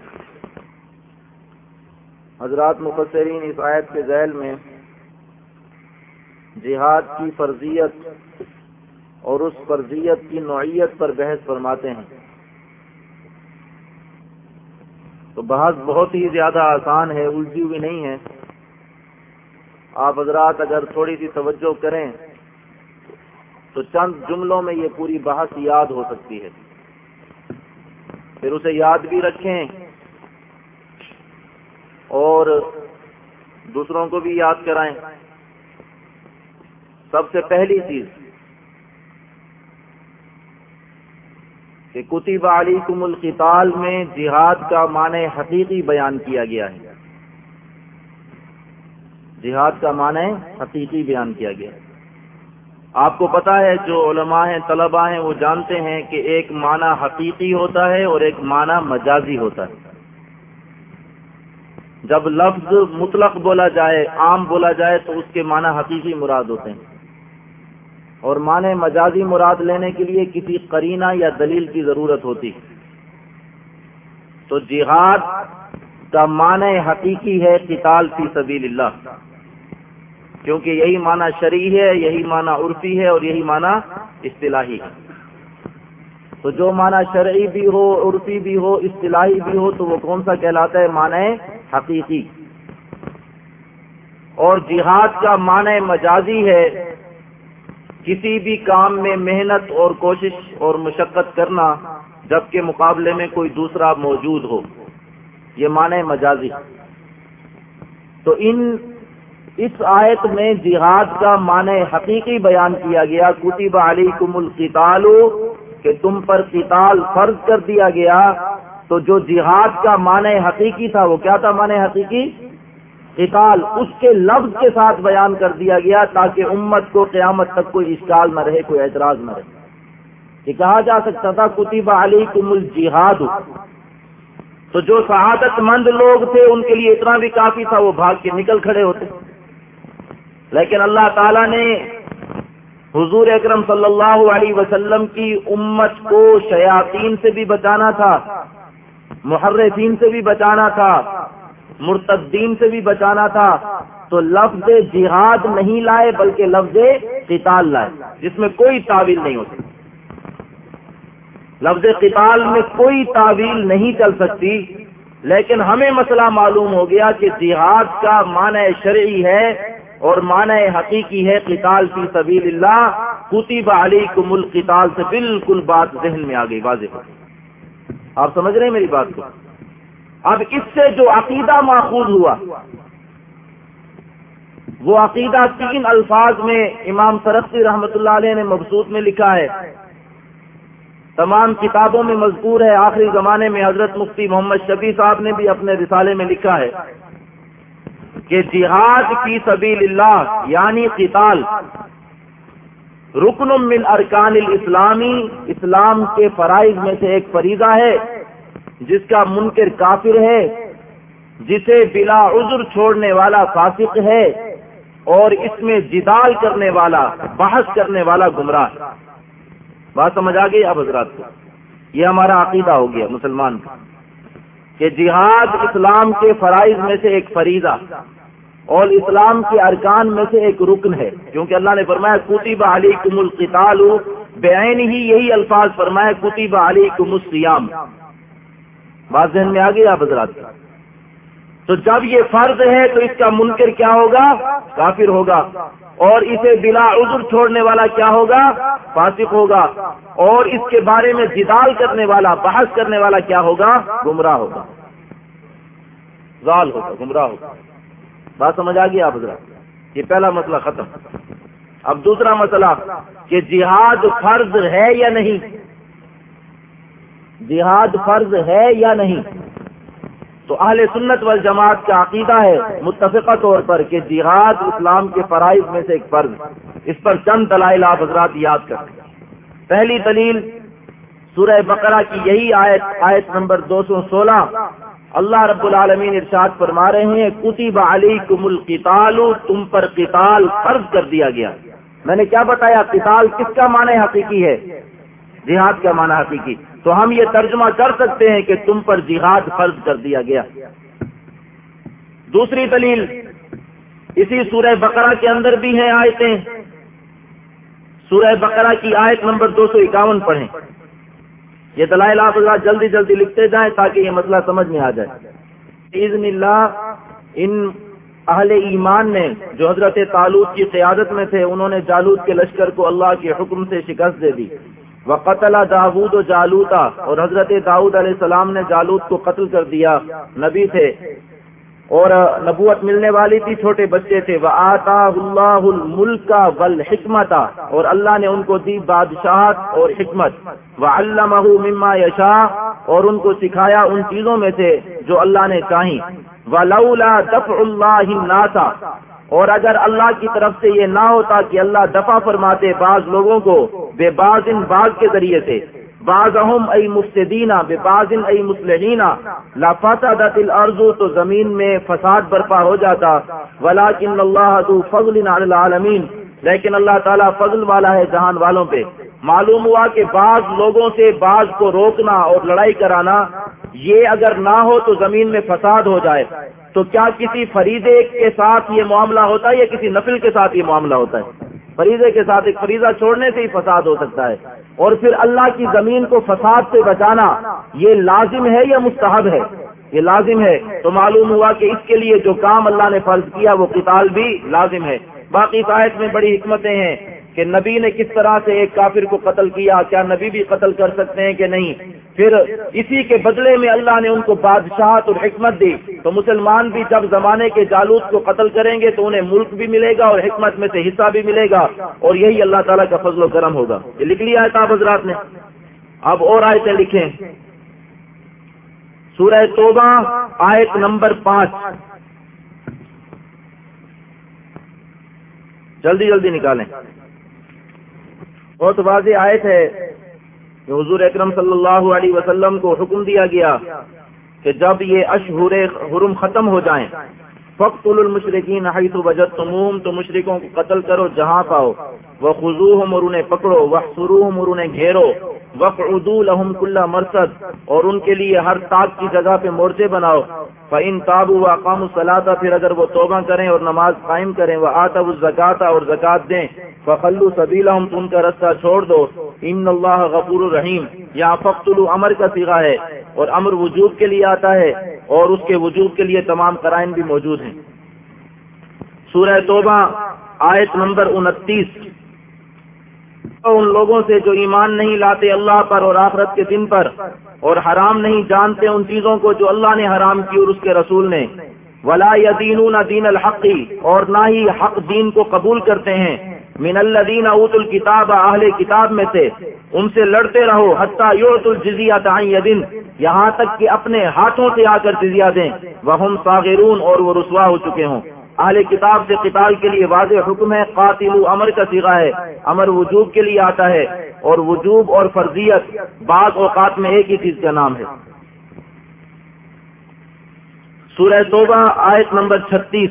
Speaker 1: حضرات مفسرین اس آیت کے ذیل میں جہاد کی فرضیت اور اس فرضیت کی نوعیت پر بحث فرماتے ہیں۔ تو بحث بہت ہی زیادہ آسان ہے الجھی ہوئی نہیں ہے۔ آپ حضرات اگر تھوڑی سی توجہ کریں، تو چند جملوں میں یہ پوری بحث یاد ہو سکتی ہے۔ پھر اسے یاد بھی رکھیں اور دوسروں کو بھی یاد کرائیں۔ سب سے پہلی چیز کہ کتب علیکم القتال میں جہاد کا معنی حقیقی بیان کیا گیا ہے۔ جہاد کا معنی حقیقی بیان کیا گیا۔ ہے آپ کو پتا ہے جو علماء ہیں، طلباء ہیں، وہ جانتے ہیں کہ ایک معنی حقیقی ہوتا ہے اور ایک معنی مجازی ہوتا ہے۔ جب لفظ مطلق بولا جائے، عام بولا جائے، تو اس کے معنی حقیقی مراد ہوتے ہیں۔ اور معنی مجازی مراد لینے کے لیے کسی قرینہ یا دلیل کی ضرورت ہوتی تو جہاد کا معنی حقیقی ہے قتال فی سبیل اللہ۔ کیونکہ یہی معنی شرعی ہے، یہی معنی عرفی ہے اور یہی معنی اصطلاحی ہے۔ تو جو معنی شرعی بھی ہو، عرفی بھی ہو، اصطلاحی بھی ہو، تو وہ کون سا کہلاتا ہے؟ معنی حقیقی۔ اور جہاد کا معنی مجازی ہے کسی بھی کام میں محنت اور کوشش اور مشقت کرنا جبکہ مقابلے میں کوئی دوسرا موجود ہو، یہ معنی مجازی۔ تو ان، اس آیت میں جہاد کا معنی حقیقی بیان کیا گیا، کتب علیکم القتال، کہ تم پر قتال فرض کر دیا گیا۔ تو جو جہاد کا معنی حقیقی تھا، وہ کیا تھا معنی حقیقی؟ قتال اس کے لفظ کے ساتھ بیان کر دیا گیا تاکہ امت کو قیامت تک کوئی اشکال نہ رہے، کوئی اعتراض نہ رہے۔ یہ کہا جا سکتا تھا، کتب علی کم الجہاد۔ تو جو شہادت مند لوگ تھے، ان کے لیے اتنا بھی کافی تھا، وہ بھاگ کے نکل کھڑے ہوتے۔ لیکن اللہ تعالی نے حضور اکرم صلی اللہ علیہ وسلم کی امت کو شیاطین سے بھی بچانا تھا، محرفین سے بھی بچانا تھا۔ مرتدین سے بھی بچانا تھا، تو لفظ جہاد نہیں لائے، بلکہ لفظ قتال لائے، جس میں کوئی تعویل نہیں ہوتی۔ لفظ قتال میں کوئی تعویل نہیں چل سکتی، لیکن ہمیں مسئلہ معلوم ہو گیا کہ جہاد کا معنی شرعی ہے اور معنی حقیقی ہے قتال فی سبیل اللہ۔ کتب علیکم القتال، سے بالکل بات ذہن میں آ گئی، واضح آپ سمجھ رہے ہیں میری بات کو؟ اب اس سے جو عقیدہ ماخوذ ہوا، وہ عقیدہ تین الفاظ میں امام سرفی رحمت اللہ علیہ نے مبسوط میں لکھا ہے۔ تمام کتابوں میں مذکور ہے، آخری زمانے میں حضرت مفتی محمد شبی صاحب نے بھی اپنے رسالے میں لکھا ہے کہ جہاد کی سبیل اللہ یعنی قتال، رکن من ارکان الاسلامی، اسلام کے فرائض میں سے ایک فریضہ ہے۔ جس کا منکر کافر ہے، جسے بلا عذر چھوڑنے والا فاسق ہے اور اس میں جدال کرنے والا، بحث کرنے والا گمراہ بات سمجھ آ گئی اب حضرات کو؟ یہ ہمارا عقیدہ ہو گیا مسلمان کا، کہ جہاد اسلام کے فرائض میں سے ایک فریضہ اور اسلام کے ارکان میں سے ایک رکن ہے۔ کیونکہ اللہ نے فرمایا، کتب علی کم القتال بین ہی یہی الفاظ فرمایا، کتب علی کم السیام بات ذہن میں آ گئی آپ حضرات تو جب یہ فرض ہے تو اس کا منکر کیا ہوگا؟ کافر ہوگا۔ اور اسے بلا عذر چھوڑنے والا کیا ہوگا؟ فاسق ہوگا۔ اور اس کے بارے میں جدال کرنے والا، بحث کرنے والا کیا ہوگا؟ گمراہ ہوگا۔ زال ہوگا، گمراہ ہوگا۔ بات سمجھ آ گئی آپ حضرات؟ یہ پہلا مسئلہ ختم۔ اب دوسرا مسئلہ کہ جہاد فرض ہے یا نہیں؟ جہاد فرض ہے یا نہیں؟ تو اہل سنت والجماعت کا عقیدہ ہے متفقہ طور پر کہ جہاد اسلام کے فرائض میں سے ایک فرض اس پر چند دلائل آپ حضرات یاد کر پہلی دلیل، سورہ بقرہ کی یہی آیت آیت نمبر دو سو سولہ۔ اللہ رب العالمین ارشاد فرما رہے ہیں، کتب علی کم القتال، تم پر قتال فرض کر دیا گیا۔ میں نے کیا بتایا؟ قتال کس کا معنی حقیقی ہے؟ جہاد کا معنی حقیقی۔ تو ہم یہ ترجمہ کر سکتے ہیں کہ تم پر جہاد فرض کر دیا گیا۔ دوسری دلیل، اسی سورہ بقرہ کے اندر بھی ہیں آیتیں۔ سورہ بقرہ کی آیت نمبر دو سو اکاون پڑھیں۔ یہ دلائل آپ اللہ جلدی جلدی لکھتے جائیں تاکہ یہ مسئلہ سمجھ میں آ جائے۔ اللہ، ان اہل ایمان نے جو حضرت تعلق کی قیادت میں تھے، انہوں نے جالود کے لشکر کو اللہ کے حکم سے شکست دے دی۔ وہ داود و جالوتا اور حضرت داؤد علیہ السلام نے جالود کو قتل کر دیا۔ نبی تھے۔ اور نبوت ملنے والی تھی، چھوٹے بچے تھے۔ وہ آتا اللہ الملک کا ول حکمت اور اللہ نے ان کو دی بادشاہت اور حکمت۔ وہ اللہ مما یشا اور ان کو سکھایا ان چیزوں میں سے جو اللہ نے چاہی وہ لولا دف اللہ ناسا اور اگر اللہ کی طرف سے یہ نہ ہوتا کہ اللہ دفع فرماتے بعض لوگوں کو، بے باز ان باغ کے ذریعے سے۔ بعض اہم ائی مفتدینہ بے باز ان ائی مسلحینہ لافاطہ دل ارزو تو زمین میں فساد برپا ہو جاتا۔ ولاکن اللہ تو فضل العالمین۔ لیکن اللہ تعالیٰ فضل والا ہے جہان والوں پہ۔ معلوم ہوا کہ بعض لوگوں سے بعض کو روکنا اور لڑائی کرانا، یہ اگر نہ ہو تو زمین میں فساد ہو جائے۔ تو کیا کسی فریضے کے ساتھ یہ معاملہ ہوتا ہے یا کسی نفل کے ساتھ یہ معاملہ ہوتا ہے؟ فریضے کے ساتھ ایک فریضہ چھوڑنے سے ہی فساد ہو سکتا ہے۔ اور پھر اللہ کی زمین کو فساد سے بچانا یہ لازم ہے یا مستحب ہے؟ یہ لازم ہے۔ تو معلوم ہوا کہ اس کے لیے جو کام اللہ نے فرض کیا وہ قتال بھی لازم ہے۔ باقی قائد میں بڑی حکمتیں ہیں۔ کہ نبی نے کس طرح سے ایک کافر کو قتل کیا کیا نبی بھی قتل کر سکتے ہیں کہ نہیں؟ پھر اسی کے بدلے میں اللہ نے ان کو بادشاہت اور حکمت دی۔ تو مسلمان بھی جب زمانے کے جالوت کو قتل کریں گے تو انہیں ملک بھی ملے گا اور حکمت میں سے حصہ بھی ملے گا۔ اور یہی اللہ تعالیٰ کا فضل و کرم ہوگا۔ یہ لکھ لیا ہے تاب حضرات نے۔ اب اور آیتیں لکھیں۔ سورہ توبہ، آیت نمبر پانچ۔ جلدی جلدی نکالیں۔ بہت واضح آیت ہے کہ حضور اکرم صلی اللہ علیہ وسلم کو حکم دیا گیا کہ جب یہ اشہر حرم ختم ہو جائیں فخت المشرقین حیث وجد تموم تو مشرقوں کو قتل کرو، جہاں پاؤ وہ خزو اور انہیں پکڑو وہ سرو اور انہیں گھیرو وق اردو لحم کلّہ مرسد اور ان کے لیے ہر تاک کی جگہ پہ مورچے بناؤ فعین تابو و اقام الصلاح پھر اگر وہ توبہ کریں اور نماز قائم کریں وہ آتا وہ زکاتا اور زکات دیں فخلو سبیلا ہم تم کا رستہ چھوڑ دو۔ ان اللہ غفور الرحیم یا فخت امر کا سیگا ہے، اور امر وجوب کے لیے آتا ہے، اور اس کے وجوب کے لیے تمام کرائن بھی موجود ہیں۔ سورہ توبہ، آیت نمبر انتیس۔ ان لوگوں سے جو ایمان نہیں لاتے اللہ پر اور آخرت کے دن پر، اور حرام نہیں جانتے ان چیزوں کو جو اللہ نے حرام کی اور اس کے رسول نے۔ ولا یدین دین الحقی اور نہ ہی حق دین کو قبول کرتے ہیں۔ من اللہ دین اوت الکتاب اہل کتاب میں سے، ان سے لڑتے رہو، حتیٰ یوت الجزیہ تعین دن یہاں تک کہ اپنے ہاتھوں سے آ کر جزیہ دیں۔ وہ ساغرون اور وہ رسوا ہو چکے ہوں۔ اہل کتاب سے قتال کے لیے واضح حکم ہے قاتل امر کا سیگا ہے، امر وجوب کے لیے آتا ہے۔ اور وجوب اور فرضیت، بعض اوقات میں ایک ہی چیز کا نام ہے۔ سورہ توبہ، آیت نمبر چھتیس۔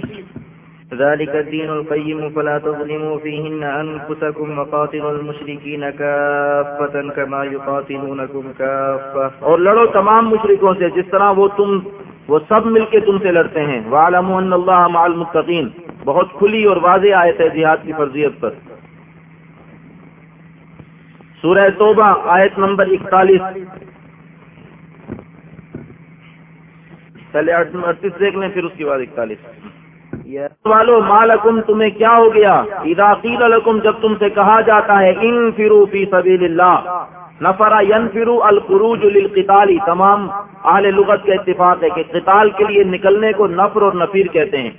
Speaker 2: ذلك الدين القيم فلا تظلموا فيهن أنفسكم وقاتلوا المشركين كافة كما يقاتلونكم كافة.
Speaker 1: اور لڑو تمام مشرکوں سے جس طرح وہ تم، وہ سب مل کے تم سے لڑتے ہیں۔ وَعَلَمُوا أَنَّ اللَّهَ مَعَ الْمُتَّقِينَ۔ بہت کھلی اور واضح آیت ہے جہاد کی فرضیت پر۔ سورہ توبہ آیت نمبر اکتالیس۔ پہلے اڑتیس دیکھ لیں، پھر اس کے بعد اکتالیس۔ والو مالکم تمہیں کیا ہو گیا؟ اذا قیل لکم، جب تم سے کہا جاتا ہے ان فرو فی سبیل اللہ نفرا ین فرو القروج للقتال، تمام اہل لغت کا اتفاق ہے کہ قتال کے لیے نکلنے کو نفر اور نفیر کہتے ہیں۔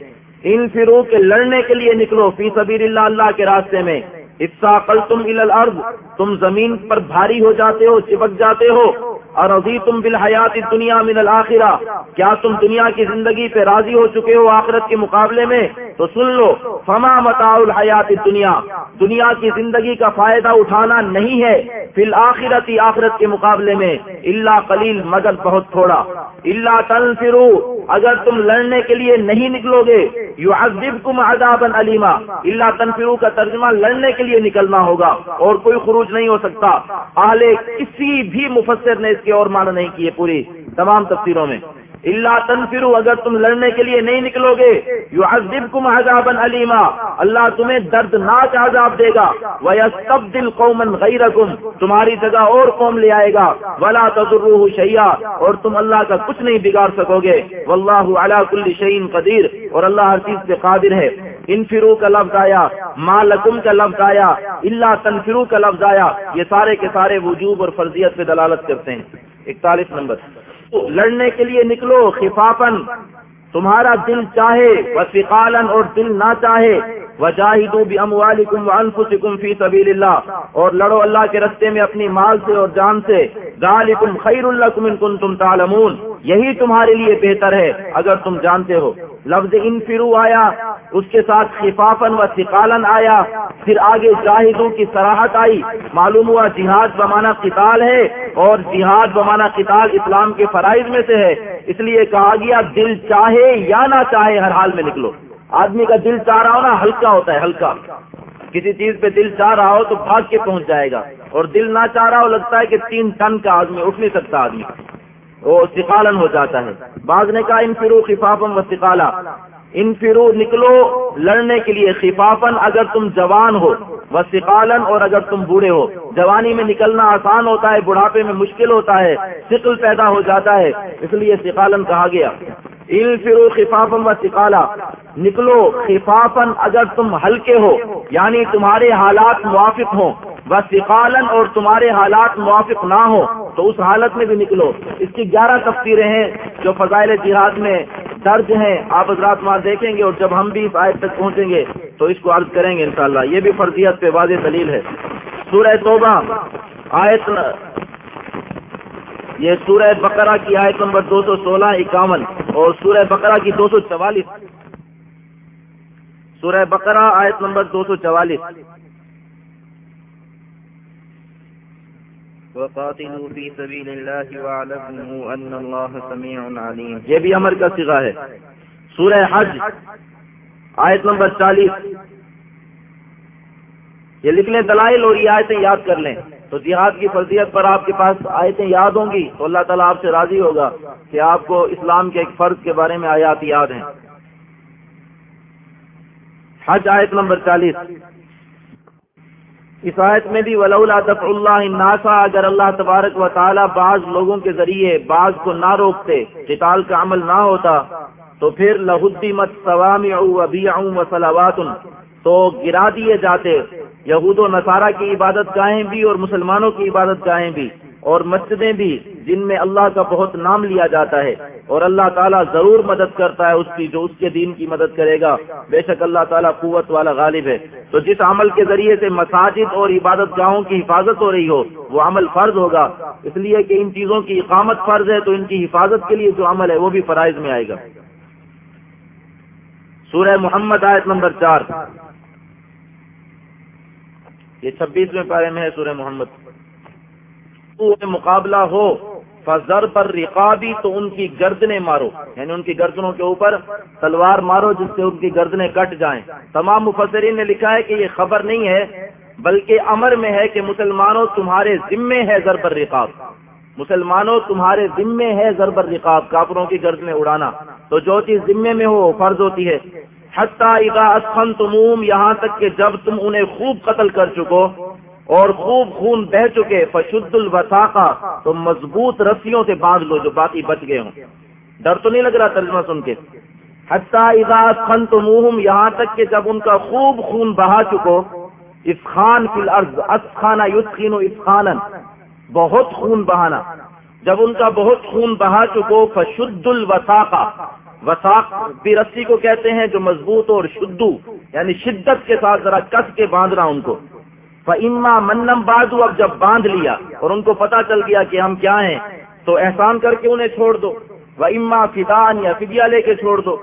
Speaker 1: ان فرو کے لڑنے کے لیے نکلو، فی سبیل اللہ اللہ کے راستے میں۔ افسا کل تم الارض، تم زمین پر بھاری ہو جاتے ہو چپک جاتے ہو۔ اور ابھی تم بالحیات دنیا من الآخرہ کیا تم دنیا کی زندگی پہ راضی ہو چکے ہو آخرت کے مقابلے میں؟ تو سن لو، فما متا الحیات دنیا دنیا کی زندگی کا فائدہ اٹھانا نہیں ہے۔ فی الآخرت آخرت کے مقابلے میں۔ اللہ قلیل، مگر بہت تھوڑا۔ اللہ تنفرو، اگر تم لڑنے کے لیے نہیں نکلو گے یو ادب کم علیما اللہ تنفرو کا ترجمہ لڑنے کے لیے نکلنا ہوگا، اور کوئی خروج نہیں ہو سکتا۔ اہل کسی بھی مفسر نے اس کے اور معنی نہیں کیے پوری تمام تفسیروں میں۔ اللہ تنفرو اگر تم لڑنے کے لیے نہیں نکلو گے یو ازب کم علیما اللہ تمہیں دردناک عذاب دے گا۔ وہ سب دل قومن غیر تمہاری جگہ اور قوم لے آئے گا۔ ولا تجرو شیا اور تم اللہ کا کچھ نہیں بگاڑ سکو گے۔ واللہ علی کل شعین قدیر اور اللہ ہر چیز پہ قادر ہے۔ ان فرو کا لفظ آیا ماں لکم کا لفظ آیا اللہ تنفرو کا لفظ آیا۔ یہ سارے کے سارے وجوب اور فرضیت پہ دلالت کرتے ہیں۔ اکتالیس نمبر۔ لڑنے کے لیے نکلو خفافن تمہارا دل چاہے وہ فقالن اور دل نہ چاہے۔ وجاہدوا باموالکم وانفسکم فی سبیل اللہ اور لڑو اللہ کے رستے میں اپنی مال سے اور جان سے۔ ذالکم خیر لکم ان کنتم تعلمون۔ یہی تمہارے لیے بہتر ہے، اگر تم جانتے ہو۔ لفظ انفرو آیا، اس کے ساتھ خفافن و ثقالن آیا، پھر آگے جاہدوں کی سراہت آئی، معلوم ہوا جہاد بمانا قتال ہے اور جہاد بمانا قتال اسلام کے فرائض میں سے ہے، اس لیے کہا گیا دل چاہے یا نہ چاہے ہر حال میں نکلو۔ آدمی کا دل چاہ رہا ہو نا، ہلکا ہوتا ہے، ہلکا۔ کسی چیز پہ دل چاہ رہا ہو تو بھاگ کے پہنچ جائے گا۔ اور دل نہ چاہ رہا ہو، لگتا ہے کہ تین ٹن کا آدمی، اٹھ نہیں سکتا آدمی۔ وہ سکھالن ہو جاتا ہے۔ بعض نے کہا ان فرو خفافم و سکھالا ان فرو نکلو لڑنے کے لیے خفافن اگر تم جوان ہو۔ وہ سکھالن اور اگر تم بوڑھے ہو۔ جوانی میں نکلنا آسان ہوتا ہے، بڑھاپے میں مشکل ہوتا ہے سکل پیدا ہو جاتا ہے۔ اس لیے سکھالن کہا گیا۔ ان فرو خفافن و سکھالا نکلو خفافن اگر تم ہلکے ہو یعنی تمہارے حالات موافق ہوں۔ بس سکھالن اور تمہارے حالات موافق نہ ہو تو اس حالت میں بھی نکلو۔ اس کی گیارہ تفسیریں ہیں جو فضائل جہاد میں درج ہیں۔ آپ حضرات وہاں دیکھیں گے اور جب ہم بھی اس آیت تک پہنچیں گے تو اس کو عرض کریں گے انشاءاللہ۔ یہ بھی فرضیت پہ واضح دلیل ہے۔ سورہ توبہ، آیت یہ سورہ بقرہ کی آیت نمبر دو سو سولہ، اکاون اور سورہ بقرہ کی دو سو چوالیس۔ سورہ بقرہ، آیت نمبر دو سو چوالیس۔
Speaker 2: وقاتلوا في سبيل الله واعلموا ان الله سميع عليم.
Speaker 1: یہ بھی امر کا سگا ہے. سورہ حج، آیت نمبر چالیس. یہ لکھ لیں، دلائل اور یہ آیتیں یاد کر لیں. تو جہاد کی فرضیت پر آپ کے پاس آیتیں یاد ہوں گی تو اللہ تعالیٰ آپ سے راضی ہوگا کہ آپ کو اسلام کے ایک فرض کے بارے میں آیات یاد ہیں. حج آیت نمبر چالیس. اس آیت میں بھی ولولا دفع اللہ ناسا اگر اللہ تبارک و تعالی بعض لوگوں کے ذریعے بعض کو نہ روکتے، قتال کا عمل نہ ہوتا، تو پھر لہدی مت سوام ابھی و تو گرا دیے جاتے، یہود و نصارہ کی عبادت گاہیں بھی اور مسلمانوں کی عبادت گاہیں بھی۔ اور مسجدیں بھی جن میں اللہ کا بہت نام لیا جاتا ہے اور اللہ تعالیٰ ضرور مدد کرتا ہے اس کی، جو اس کے دین کی مدد کرے گا۔ بے شک اللہ تعالیٰ قوت والا غالب ہے۔ تو جس عمل کے ذریعے سے مساجد اور عبادت گاہوں کی حفاظت ہو رہی ہو، وہ عمل فرض ہوگا۔ اس لیے کہ ان چیزوں کی اقامت فرض ہے، تو ان کی حفاظت کے لیے جو عمل ہے، وہ بھی فرائض میں آئے گا۔ سورہ محمد آیت نمبر چار۔ یہ چھبیسویں پارے میں ہے سورہ محمد۔ مقابلہ ہو، فضر پر رقابی تو ان کی گردنے مارو۔ یعنی ان کی گردنوں کے اوپر تلوار مارو جس سے ان کی گردنیں کٹ جائیں۔ تمام مفسرین نے لکھا ہے کہ یہ خبر نہیں ہے، بلکہ امر میں ہے کہ مسلمانوں تمہارے ذمے ہے ضربر رقاب۔ مسلمانوں تمہارے ذمے ہے ضربر رقاب، کافروں کی گردنیں اڑانا۔ تو جو چیز ذمے میں ہو فرض ہوتی ہے۔ حتیٰ اذا اسخن تموم یہاں تک کہ جب تم انہیں خوب قتل کر چکو اور خوب خون بہ چکے، فشد الوساقہ تو مضبوط رسیوں سے باندھ لو جو باقی بچ گئے ہوں۔ ڈر تو نہیں لگ رہا ترجمہ سن کے؟ حتیٰ اذا اسخن تموم یہاں تک کہ جب ان کا خوب خون بہا چکو اسخان فی الارض اسخانہ یسخین اسخانا بہت خون بہانا۔ جب ان کا بہت خون بہا چکو، فشد الوساقہ وساق بھی رسی کو کہتے ہیں جو مضبوط اور شدو یعنی شدت کے ساتھ ذرا کس کے باندھنا ان کو۔ فعما منم بازو اب جب باندھ لیا اور ان کو پتا چل گیا کہ ہم کیا ہیں، تو احسان کر کے انہیں چھوڑ دو۔ وہ اما فدان یا فدیا لے کے چھوڑ دو۔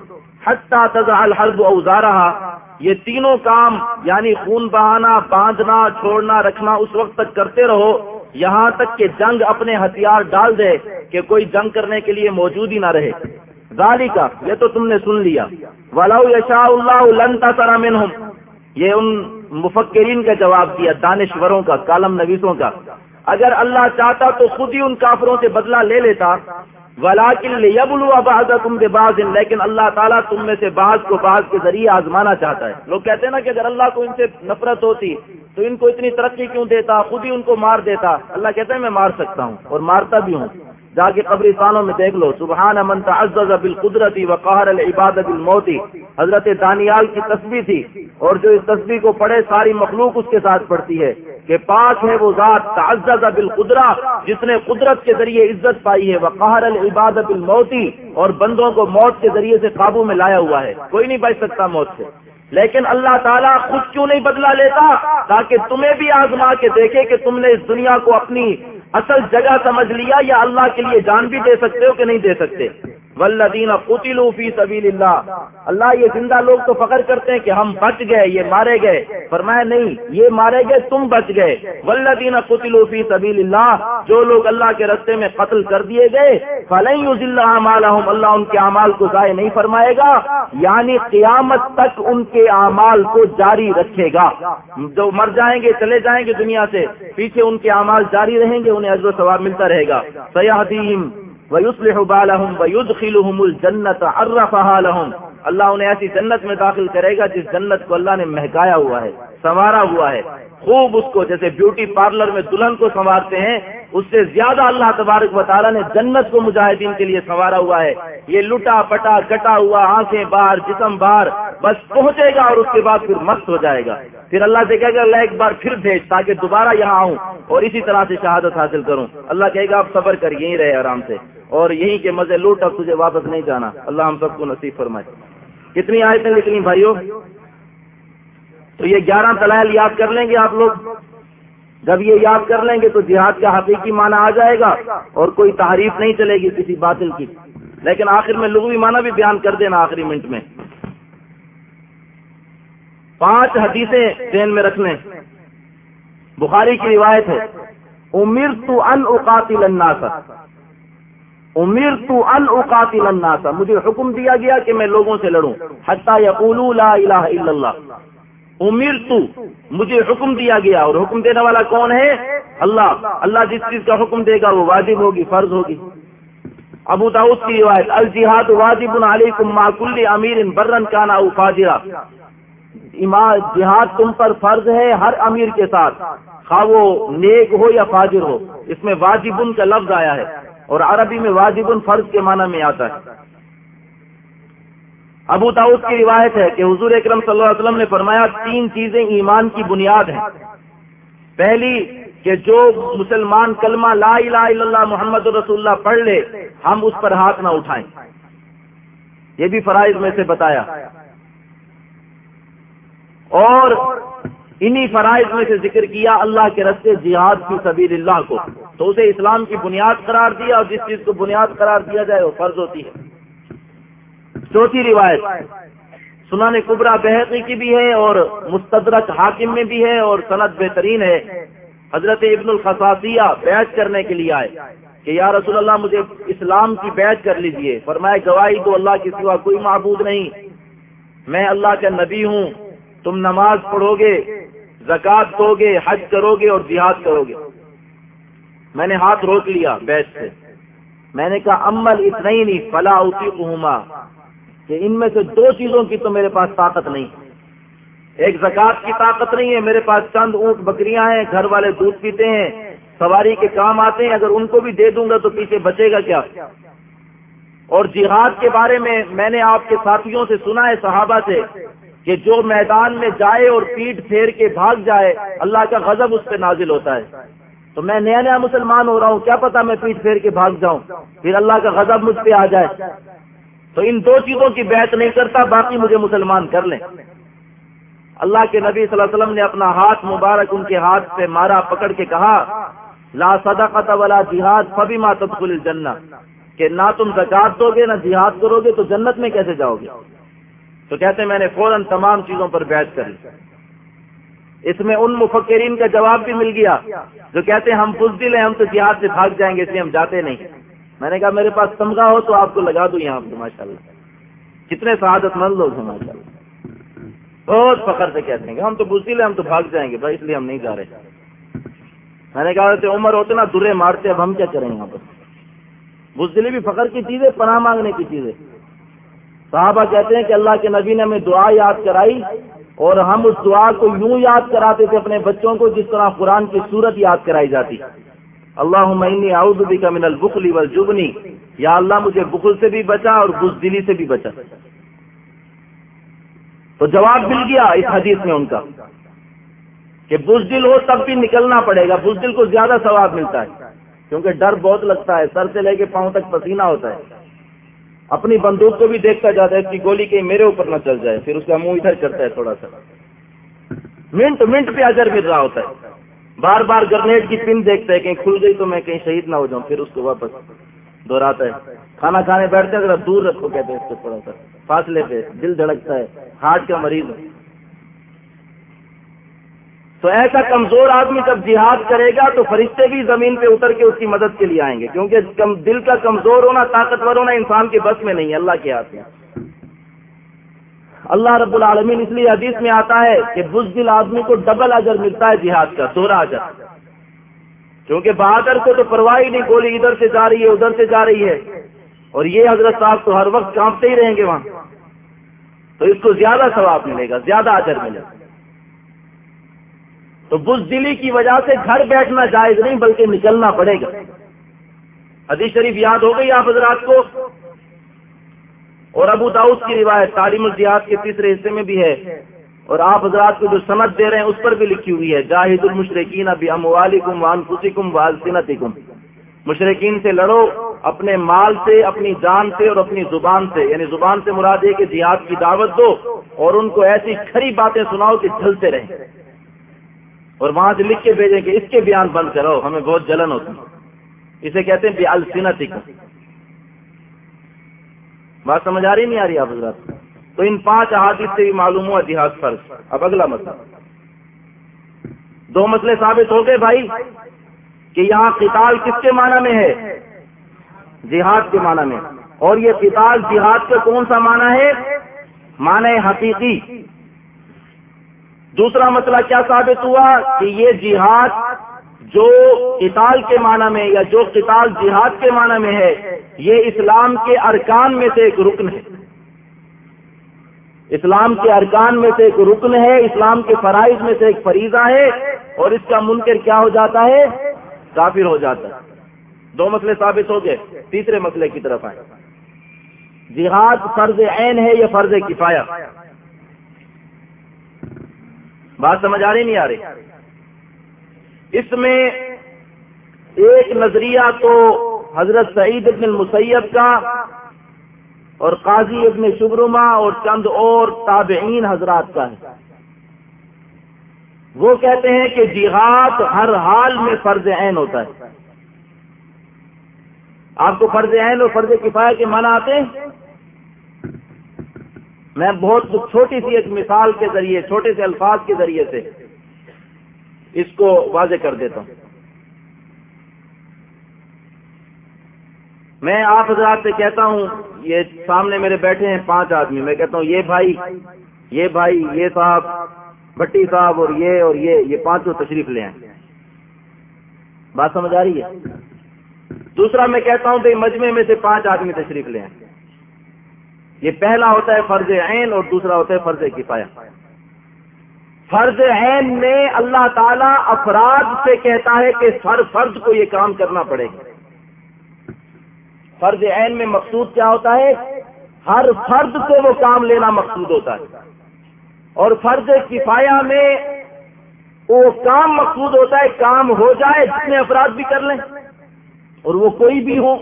Speaker 1: حتہ تزا الحرب اوزارا یہ تینوں کام یعنی خون بہانا، باندھنا، چھوڑنا، رکھنا، اس وقت تک کرتے رہو۔ یہاں تک کہ جنگ اپنے ہتھیار ڈال دے کہ کوئی جنگ کرنے کے لیے موجود ہی نہ رہے۔ ذالی کا یہ تو تم نے سن لیا۔ ولاؤ یشا اللہ لنتا سرا یہ ان مفکرین کا جواب دیا، دانشوروں کا، کالم نویسوں کا۔ اگر اللہ چاہتا تو خود ہی ان کافروں سے بدلہ لے لیتا۔ ولا کل تم کے بعض لیکن اللہ تعالیٰ تم میں سے بعض کو بعض کے ذریعے آزمانا چاہتا ہے۔ لوگ کہتے ہیں نا کہ اگر اللہ کو ان سے نفرت ہوتی، تو ان کو اتنی ترقی کیوں دیتا؟ خود ہی ان کو مار دیتا۔ اللہ کہتا ہے میں مار سکتا ہوں اور مارتا بھی ہوں۔ جا کے قبرستانوں میں دیکھ لو، سبحان من تعزز بالقدرتی وقہر العبادت الموتی۔ حضرت دانیال کی تصویر تھی، اور جو اس تصویر کو پڑھے، ساری مخلوق اس کے ساتھ پڑھتی ہے کہ پاک ہے وہ ذات، تعزز بالقدرہ، جس نے قدرت کے ذریعے عزت پائی ہے۔ وقہر العبادت الموتی، اور بندوں کو موت کے ذریعے سے قابو میں لایا ہوا ہے۔ کوئی نہیں بچ سکتا موت سے۔ لیکن اللہ تعالیٰ خود کیوں نہیں بدلا لیتا؟ تاکہ تمہیں بھی آزما کے دیکھے کہ تم نے اس دنیا کو اپنی اصل جگہ سمجھ لیا یا اللہ کے لیے جان بھی دے سکتے ہو کہ نہیں دے سکتے؟ ولدین قطلو فی سبیل اللہ۔ اللہ، یہ زندہ لوگ تو فخر کرتے ہیں کہ ہم بچ گئے، یہ مارے گئے۔ فرمایا، نہیں، یہ مارے گئے، تم بچ گئے۔ ولدین قطلو فی سبیل اللہ، جو لوگ اللہ کے رستے میں قتل کر دیے گئے فلح اللہ اللہ ان کے اعمال کو ضائع نہیں فرمائے گا۔ یعنی قیامت تک ان کے اعمال کو جاری رکھے گا۔ جو مر جائیں گے، چلے جائیں گے دنیا سے، پیچھے ان کے اعمال جاری رہیں گے، انہیں عزر و ثواب ملتا رہے گا۔ سیاحتیم وَيُصْلِحُ بَالَهُمْ وَيُدْخِلُهُمُ الجنت عَرَّفَهَا لَهُمْ۔ اللہ انہیں ایسی جنت میں داخل کرے گا جس جنت کو اللہ نے مہکایا ہوا ہے، سنوارا ہوا ہے۔ خوب اس کو جیسے بیوٹی پارلر میں دلہن کو سنوارتے ہیں اس سے زیادہ اللہ تبارک و تعالیٰ نے جنت کو مجاہدین کے لیے سنوارا ہوا ہے۔ یہ لٹا پٹا کٹا ہوا آنکھیں باہر، جسم باہر، بس پہنچے گا اور اس کے بعد پھر مست ہو جائے گا۔ پھر اللہ سے کہے گا، اللہ ایک بار پھر بھیج تاکہ دوبارہ یہاں آؤں اور اسی طرح سے شہادت حاصل کروں۔ اللہ کہے گا آپ صبر کر، یہیں رہے آرام سے۔ اور یہیں کے مزے لوٹ، اب تجھے واپس نہیں جانا۔ اللہ ہم سب کو نصیب فرمائے۔ کتنی آیتیں لکھنی بھائیوں؟ تو یہ گیارہ دلائل یاد کر لیں گے آپ لوگ۔ جب یہ یاد کر لیں گے تو جہاد کا حقیقی معنی آ جائے گا اور کوئی تعریف نہیں چلے گی کسی باطل کی۔ لیکن آخر میں لغوی معنی بھی بیان کر دینا آخری منٹ میں۔ پانچ حدیثیں ذہن میں رکھنے بخاری کی روایت ہے امیر تو ان اوقاتل امیر تو ان اوقاتل مجھے حکم دیا گیا کہ میں لوگوں سے لڑوں۔ حتیٰ لا الہ الا اللہ امیر تو مجھے حکم دیا گیا اور حکم دینے والا کون ہے؟ اللہ۔ اللہ جس چیز کا حکم دے گا وہ واجب ہوگی، فرض ہوگی۔ ابو داؤد کی روایت، الجہاد واجب علیکم ما کل امیر برن کانا او فاجرہ جہاد تم پر فرض ہے ہر امیر کے ساتھ، خواہ وہ نیک ہو یا فاجر ہو۔ اس میں واجب کا لفظ آیا ہے اور عربی میں واجب فرض کے معنی میں آتا ہے۔ ابو تاؤد کی روایت ہے کہ حضور اکرم صلی اللہ علیہ وسلم نے فرمایا تین چیزیں ایمان کی بنیاد ہیں۔ پہلی، کہ جو مسلمان کلمہ لا الہ الا اللہ محمد رسول اللہ پڑھ لے، ہم اس پر ہاتھ نہ اٹھائیں۔ یہ بھی فرائض میں سے بتایا۔ اور انہی فرائض میں سے ذکر کیا اللہ کے رستے جہاد کی سبیل اللہ کو۔ تو اسے اسلام کی بنیاد قرار دیا اور جس چیز کو بنیاد قرار دیا جائے وہ فرض ہوتی ہے۔ چوتھی روایت۔ سنان قبرا بحقی کی بھی ہے اور مستدرک حاکم میں بھی ہے اور صنعت بہترین ہے۔ حضرت ابن الخصاصیہ بیعت کرنے کے لیے آئے کہ یا رسول اللہ مجھے اسلام کی بیعت کر لیجیے۔ فرمائے گواہی تو اللہ کے سوا کوئی معبود نہیں۔ میں اللہ کا نبی ہوں، تم نماز پڑھو گے زکات دو گے حج کرو گے اور جہاد کرو گے میں نے ہاتھ روک لیا بیچ سے۔ میں نے کہا عمل اتنا ہی نہیں فلاں اسی کہ ان میں سے دو چیزوں کی تو میرے پاس طاقت نہیں۔ ایک زکات کی طاقت نہیں ہے، میرے پاس چند اونٹ بکریاں ہیں، گھر والے دودھ پیتے ہیں، سواری کے کام آتے ہیں، اگر ان کو بھی دے دوں گا تو پیچھے بچے گا کیا؟ اور جہاد کے بارے میں میں نے آپ کے ساتھیوں سے سنا ہے، صحابہ سے، کہ جو میدان میں جائے اور پیٹ پھیر کے بھاگ جائے، اللہ کا غضب اس پہ نازل ہوتا ہے۔ تو میں نیا نیا مسلمان ہو رہا ہوں، کیا پتا میں پیٹ پھیر کے بھاگ جاؤں، پھر اللہ کا غضب مجھ پہ آ جائے۔ تو ان دو چیزوں کی بیعت نہیں کرتا، باقی مجھے مسلمان کر لیں۔ اللہ کے نبی صلی اللہ علیہ وسلم نے اپنا ہاتھ مبارک ان کے ہاتھ پہ مارا، پکڑ کے کہا، لا صدقت ولا جہاد فبی ما تدخل الجنہ۔ کہ نہ تم زکات دو گے، نہ جہاد کرو گے، تو جنت میں کیسے جاؤ گے؟ تو کہتے ہیں، میں نے فوراً تمام چیزوں پر بیعت کر لی اس میں ان مفکرین کا جواب بھی مل گیا، جو کہتے ہیں، ہم بزدل ہیں، ہم تو جہاد سے بھاگ جائیں گے، اس لیے ہم جاتے نہیں۔ میں نے کہا میرے پاس تمغہ ہو تو آپ کو لگا دوں یہاں پہ ماشاء اللہ کتنے سعادت مند لوگ ہیں ماشاء اللہ بہت فخر سے کہتے ہیں کہ ہم تو بزدل ہیں ہم تو بھاگ جائیں گے، بھائی اس لیے ہم نہیں جا رہے۔ میں نے کہا عمر ہوتے نا درے مارتے، اب ہم کیا کریں یہاں پر؟ بزدلی بھی فخر کی چیز ہے پناہ مانگنے کی چیز ہے صحابہ کہتے ہیں کہ اللہ کے نبی نے ہمیں دعا یاد کرائی اور ہم اس دعا کو یوں یاد کراتے تھے اپنے بچوں کو جس طرح قرآن کی صورت یاد کرائی جاتی۔ اللہ معنی آؤدی کا من البخلی والجبنی یا اللہ، مجھے بخل سے بھی بچا اور بزدلی سے بھی بچا۔ تو جواب مل گیا اس حدیث میں ان کا کہ بزدل ہو تب بھی نکلنا پڑے گا، بزدل کو زیادہ ثواب ملتا ہے۔ کیونکہ ڈر بہت لگتا ہے، سر سے لے کے پاؤں تک پسینہ ہوتا ہے۔ اپنی بندوق کو بھی دیکھتا جاتا ہے اس کی گولی کہیں میرے اوپر نہ چل جائے، پھر اس کا منہ ادھر کرتا ہے تھوڑا سا۔ منٹ منٹ پہ اجر مل رہا ہوتا ہے۔ بار بار گرنیڈ کی پن دیکھتا ہے کہیں کھل گئی تو میں کہیں شہید نہ ہو جاؤں، پھر اس کو واپس دہراتا ہے۔ کھانا کھانے بیٹھتے ہیں، ذرا دور رکھو، کہتے ہیں اس کو تھوڑا سا۔ فاصلے پہ، دل دھڑکتا ہے۔ ہارٹ کا مریض تو ایسا کمزور آدمی جب جہاد کرے گا تو فرشتے بھی زمین پہ اتر کے اس کی مدد کے لیے آئیں گے۔ کیونکہ دل کا کمزور ہونا، طاقتور ہونا انسان کے بس میں نہیں ہے، اللہ کے ہاتھ میں۔ اللہ رب العالمین اس لیے حدیث میں آتا ہے کہ بز دل آدمی کو ڈبل اجر ملتا ہے جہاد کا دوہرا اجر۔ کیونکہ بہادر کو تو پرواہ نہیں، گولی ادھر سے جا رہی ہے، ادھر سے جا رہی ہے۔ اور یہ حضرت صاحب تو ہر وقت کانپتے ہی رہیں گے وہاں۔ تو اس کو زیادہ ثواب ملے گا، زیادہ اجر ملے گا۔ تو بزدلی کی وجہ سے گھر بیٹھنا جائز نہیں، بلکہ نکلنا پڑے گا۔ حدیث شریف یاد ہو گئی آپ حضرات کو؟ اور ابو داؤد کی روایت تعلیم الجہاد کے تیسرے حصے میں بھی ہے۔ اور آپ حضرات کو جو سند دے رہے ہیں اس پر بھی لکھی ہوئی ہے۔ جاہد المشرقین ابھی ام والم وان مشرقین سے لڑو، اپنے مال سے، اپنی جان سے اور اپنی زبان سے۔ یعنی زبان سے مراد ہے کہ جہاد کی دعوت دو اور ان کو ایسی کھری باتیں سناؤ کہ جھلتے رہیں۔ اور وہاں سے لکھ کے بھیجیں کہ اس کے بیان بند کرو ہمیں بہت جلن ہوتی۔ اسے کہتے ہیں السنت بات سمجھ آ رہی نہیں آ رہی آپ حضرات؟ تو ان پانچ احادیث سے بھی معلوم ہوا جہاد فرض۔ اب اگلا مسئلہ۔ دو مسئلے ثابت ہو گئے بھائی کہ یہاں قتال کس کے معنی میں ہے؟ جہاد کے معنی میں۔ اور یہ قتال جہاد کا کون سا معنی ہے؟ معنی حقیقی۔ دوسرا مسئلہ کیا ثابت ہوا کہ یہ جہاد جو قتال کے معنی میں یا جو قتال جہاد کے معنی میں ہے، یہ اسلام کے ارکان میں سے ایک رکن ہے۔ اسلام کے ارکان میں سے ایک رکن ہے، اسلام کے فرائض میں سے ایک فریضہ ہے، اور اس کا منکر کیا ہو جاتا ہے؟ کافر ہو جاتا ہے۔ دو مسئلے ثابت ہو گئے، تیسرے مسئلے کی طرف آئے۔ جہاد فرض عین ہے یا فرض کفایا بات سمجھ آ رہی نہیں آ رہی؟ اس میں ایک نظریہ تو حضرت سعید ابن المسیب کا اور قاضی ابن شبرما اور چند اور تابعین حضرات کا ہے۔ وہ کہتے ہیں کہ جہاد ہر حال میں فرض عین ہوتا ہے۔ آپ کو فرض عین اور فرض کفایہ کے معنی آتے ہیں؟ میں بہت چھوٹی سی ایک مثال کے ذریعے، چھوٹے سے الفاظ کے ذریعے سے اس کو واضح کر دیتا ہوں۔ میں آپ حضرات سے کہتا ہوں، یہ سامنے میرے بیٹھے ہیں پانچ آدمی۔ میں کہتا ہوں، یہ بھائی یہ بھائی، یہ صاحب بٹی صاحب اور یہ اور یہ یہ پانچوں تشریف لے آئیں بات سمجھ آ رہی ہے؟ دوسرا میں کہتا ہوں کہ مجمع میں سے پانچ آدمی تشریف لے آئیں یہ پہلا ہوتا ہے فرض عین اور دوسرا ہوتا ہے فرض کفایا فرض عین میں اللہ تعالی افراد سے کہتا ہے کہ ہر فرض کو یہ کام کرنا پڑے گا۔ فرض عین میں مقصود کیا ہوتا ہے؟ ہر فرد سے وہ کام لینا مقصود ہوتا ہے۔ اور فرض کفایا میں وہ کام مقصود ہوتا ہے، کام ہو جائے جتنے افراد بھی کر لیں۔ اور وہ کوئی بھی ہو۔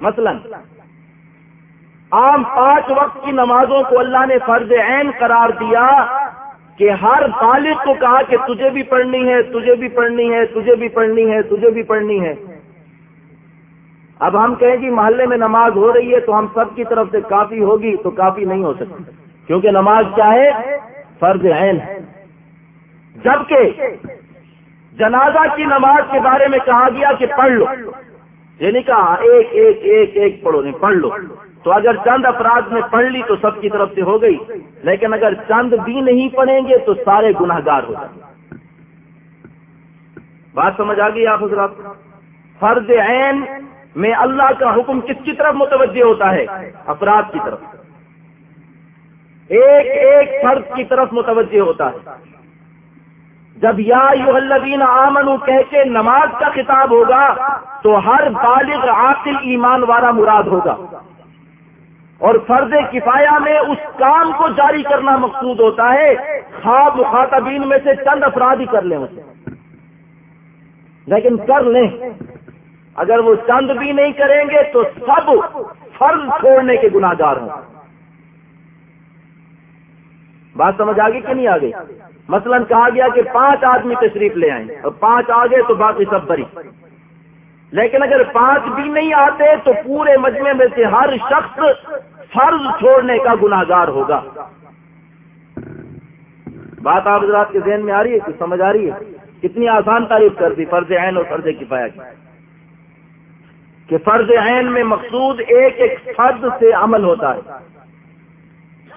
Speaker 1: مثلا عام پانچ وقت کی نمازوں کو اللہ نے فرض عین قرار دیا کہ ہر طالب کو کہا کہ تجھے بھی پڑھنی ہے، تجھے بھی پڑھنی ہے، تجھے بھی پڑھنی ہے، تجھے بھی پڑھنی ہے۔ اب ہم کہیں کہ محلے میں نماز ہو رہی ہے تو ہم سب کی طرف سے کافی ہوگی تو کافی نہیں ہو سکتی۔ کیونکہ نماز کیا ہے؟ فرض عین ہے۔ جبکہ جنازہ کی نماز کے بارے میں کہا گیا کہ پڑھ لو۔ یہ نہیں کہا، ایک ایک ایک ایک پڑھو، نہیں، پڑھ لو۔ تو اگر چند افراد نے پڑھ لی تو سب کی طرف سے ہو گئی، لیکن اگر چند بھی نہیں پڑھیں گے تو سارے گناہ گار ہو جائیں بات سمجھ آ گئی آپ حضرات؟ فرض عین میں اللہ کا حکم کس کی طرف متوجہ ہوتا ہے؟ افراد کی طرف۔ ایک ایک فرد کی طرف متوجہ ہوتا ہے۔ جب یا یو آمن کہہ کے نماز کا خطاب ہوگا تو ہر بالغ عاقل ایمان والا مراد ہوگا۔ اور فرض کفایا میں اس کام کو جاری کرنا مقصود ہوتا ہے، خواب مخاطبین میں سے چند افراد ہی کر لیں اسے۔ لیکن کر لیں۔ اگر وہ چند بھی نہیں کریں گے تو سب فرض چھوڑنے کے گناہ گار ہوں۔ بات سمجھ آ گئی کہ نہیں آ گئی مثلا کہا گیا کہ پانچ آدمی تشریف لے آئیں اور پانچ آ گئے تو باقی سب بری۔ لیکن اگر پانچ بھی نہیں آتے تو پورے مجمع میں سے ہر شخص فرض چھوڑنے کا گناگار ہوگا۔ بات آپ حضرات کے ذہن میں آ رہی ہے کہ سمجھ آ رہی ہے؟ کتنی آسان تعریف کر دی، فرض عین اور فرض کفایا کی۔ کہ فرض عین میں مقصود ایک ایک فرد سے عمل ہوتا ہے۔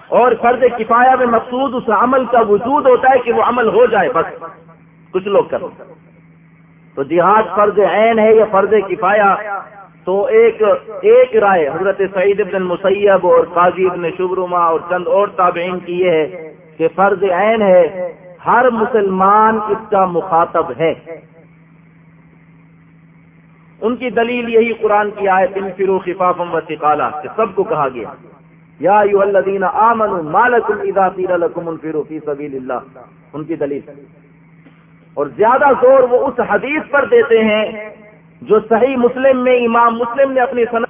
Speaker 1: اور فرض کفایا میں مقصود اس عمل کا وجود ہوتا ہے کہ وہ عمل ہو جائے، بس۔ کچھ لوگ کرو تو جہاد فرض عین ہے یا فرض کفایا تو ایک ایک رائے حضرت سعید ابن مسیب اور قاضی ابن شبرما اور چند اور تابعین کی یہ ہے کہ فرض عین ہے، ہر مسلمان اس کا مخاطب ہے۔ ان کی دلیل یہی قرآن کی آئے تم فرو خفافم و سکالا کہ سب کو کہا گیا۔ یا یو الدین آمن مالک الکم الفرو فی سبیل اللہ۔ ان کی دلیل۔ اور زیادہ زور وہ اس حدیث پر دیتے ہیں جو صحیح مسلم میں امام مسلم نے اپنی صنعت